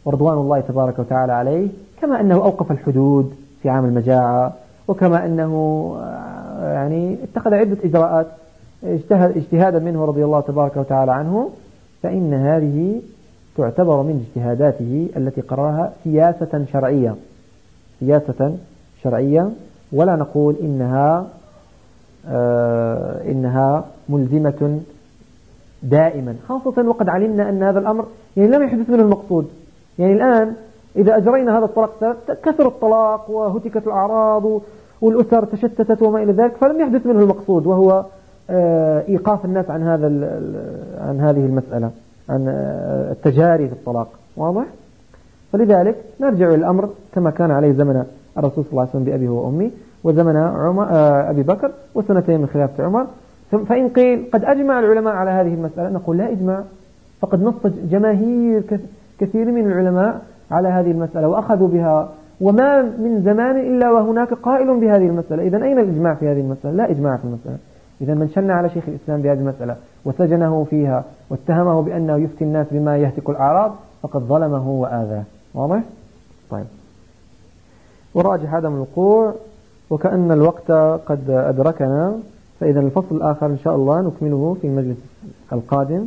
ورضوان الله تبارك وتعالى عليه كما أنه أوقف الحدود في عام المجاعة وكما أنه آه، يعني اتخذ عدة إجراءات اجتهد اجتهادا منه رضي الله تبارك وتعالى عنه فإن هذه تعتبر من اجتهاداته التي قررها سياسة شرعية. سياسة شرعية. ولا نقول إنها آه إنها ملزمة دائما. خاصة وقد علمنا أن هذا الأمر يعني لم يحدث منه المقصود. يعني الآن إذا أجرينا هذا الطلاق كثر الطلاق وهتكت الأعراض والأسر تشتتت وما إلى ذلك فلم يحدث منه المقصود وهو آه، إيقاف الناس عن هذا عن هذه المسألة عن آه، التجاري في الطلاق. واضح؟ فلذلك نرجع إلى الأمر كما كان عليه زمن الرسول صلى الله عليه وسلم بأبيه وأمي وزمن عمر آه، أبي بكر وسنتين من خلافة عمر. فإن قيل قد أجمع العلماء على هذه المسألة نقول لا إجماع فقد نص جماهير كثير من العلماء على هذه المسألة وأخذوا بها وما من زمان إلا وهناك قائل بهذه المسألة. إذا أين الإجماع في هذه المسألة؟ لا إجماع في المسألة. إذا من شن على شيخ الإسلام بهذه المسألة؟ وسجنه فيها واتهمه بأنه يفتي الناس بما يهتك الأعراض فقد ظلمه وآذاه. واضح؟ طيب. وراجح عدم الوقوع وكأن الوقت قد أدركنا فإذا الفصل الآخر إن شاء الله نكمله في المجلس القادم.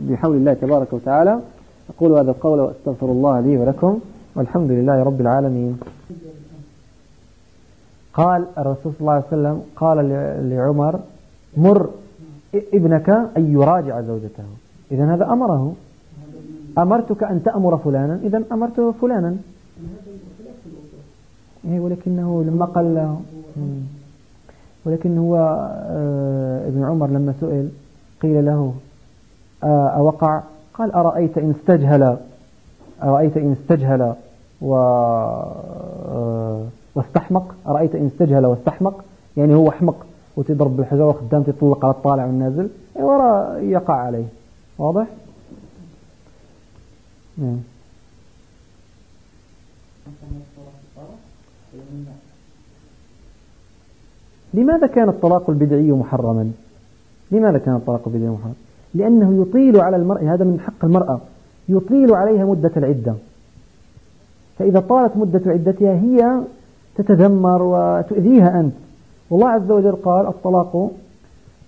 بحول الله تبارك وتعالى أقول هذا القول وأستغفر الله لي ولكم. والحمد لله رب العالمين. قال الرسول صلى الله عليه وسلم قال لعمر مر ابنك أن يراجع زوجته. إذا هذا أمره. أمرتك أن تأمر فلانا إذا أمرت فلانا. إيه ولكنه لما قال له ولكن هو آه، ابن عمر لما سئل قيل له آه، أوقع؟ قال أرأيت إن استجهل أرأيت إن استجهل و آه، واستحمق؟ أرأيت إن استجهل واستحمق؟ يعني هو أحمق وتضرب بالحجر وخدام تطلق على الطالع والنازل. وراء يقع عليه. واضح؟ نعم. لماذا كان الطلاق البدعي محرما؟ لماذا كان الطلاق البدعي محرما؟ لأنه يطيل على المرأة هذا من حق المرأة. يطيل عليها مدة العدة. فإذا طالت مدة عدتها هي تتذمر وتؤذيها أنت. والله عز وجل قال الطلاق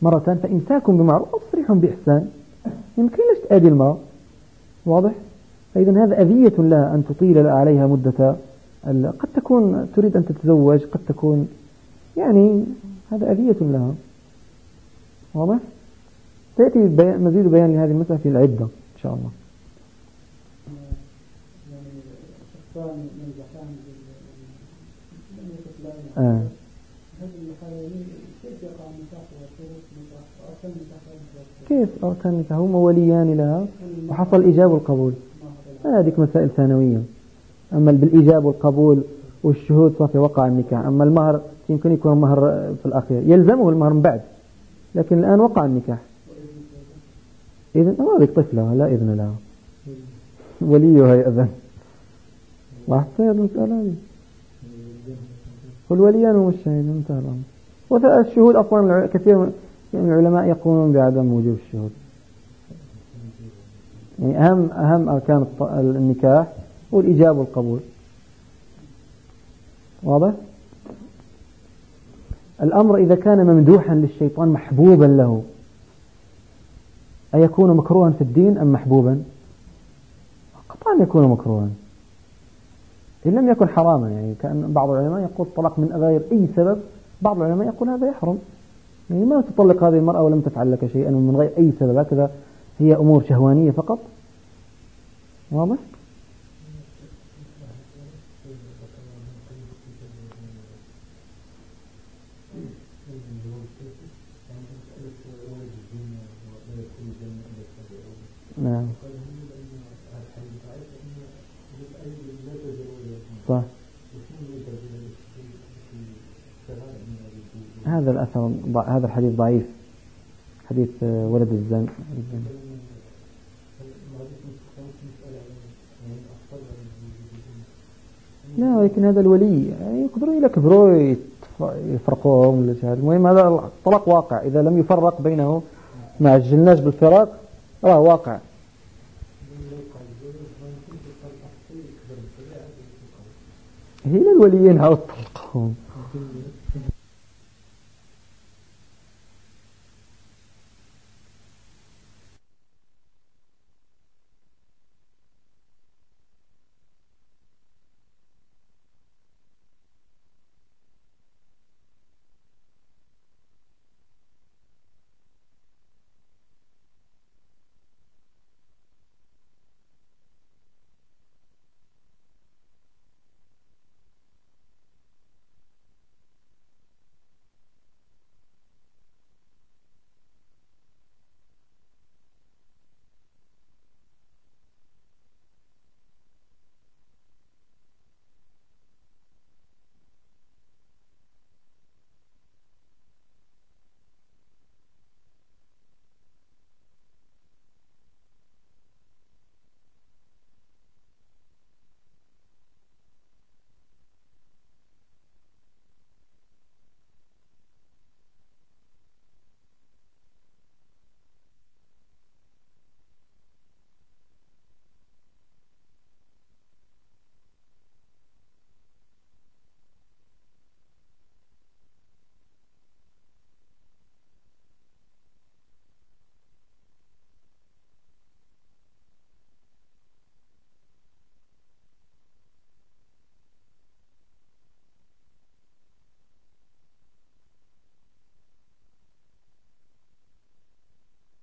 مرة فإمساك بمعروف أو تصريح بإحسان. يمكن ليش تأذي المرأة واضح؟ فإذا هذا أذية لها أن تطيل عليها مدة قد تكون تريد أن تتزوج قد تكون يعني هذا أذية لها. واضح؟ سيأتي مزيد بيان لهذه المسألة في العدة إن شاء الله. آه. كيف أركان النكاح هما وليان لها. وحصل الإجاب والقبول. هذه مسائل ثانوية. أما بالإجاب والقبول والشهود صافي وقع النكاح. أما المهر يمكن يكون المهر في الأخير. يلزمه المهر من بعد. لكن الآن وقع النكاح. إذن هذه طفلة لا إذن لها. وليها يأذن راح تصير المسألة هذه والوليان هم الشهيد انتهى الأمر. والشهود أصلا كثير من العلماء يقولون بعدم وجوب الشهود. يعني أهم أهم أركان النكاح هو الإجابة والقبول. واضح؟ الأمر إذا كان ممدوحا للشيطان محبوبا له أيكون مكروها في الدين أم محبوبا؟ قطعا يكون مكروها. إن لم يكن حراما يعني كأن بعض العلماء يقول الطلاق من غير أي سبب بعض العلماء يقول هذا يحرم. يعني ما تطلق هذه المرأة ولم تفعل لك شيئا من غير أي سبب هكذا هي أمور شهوانية فقط. واضح؟ نعم. هذا الأثر هذا الحديث ضعيف. حديث ولد الزن. لا لكن هذا الولي يعني يقدروا يكبروا يفرقوهم ولا المهم هذا الطلاق واقع. إذا لم يفرق بينه ما عجلناش بالفراق راه واقع. هي الوليين عاود طلقهم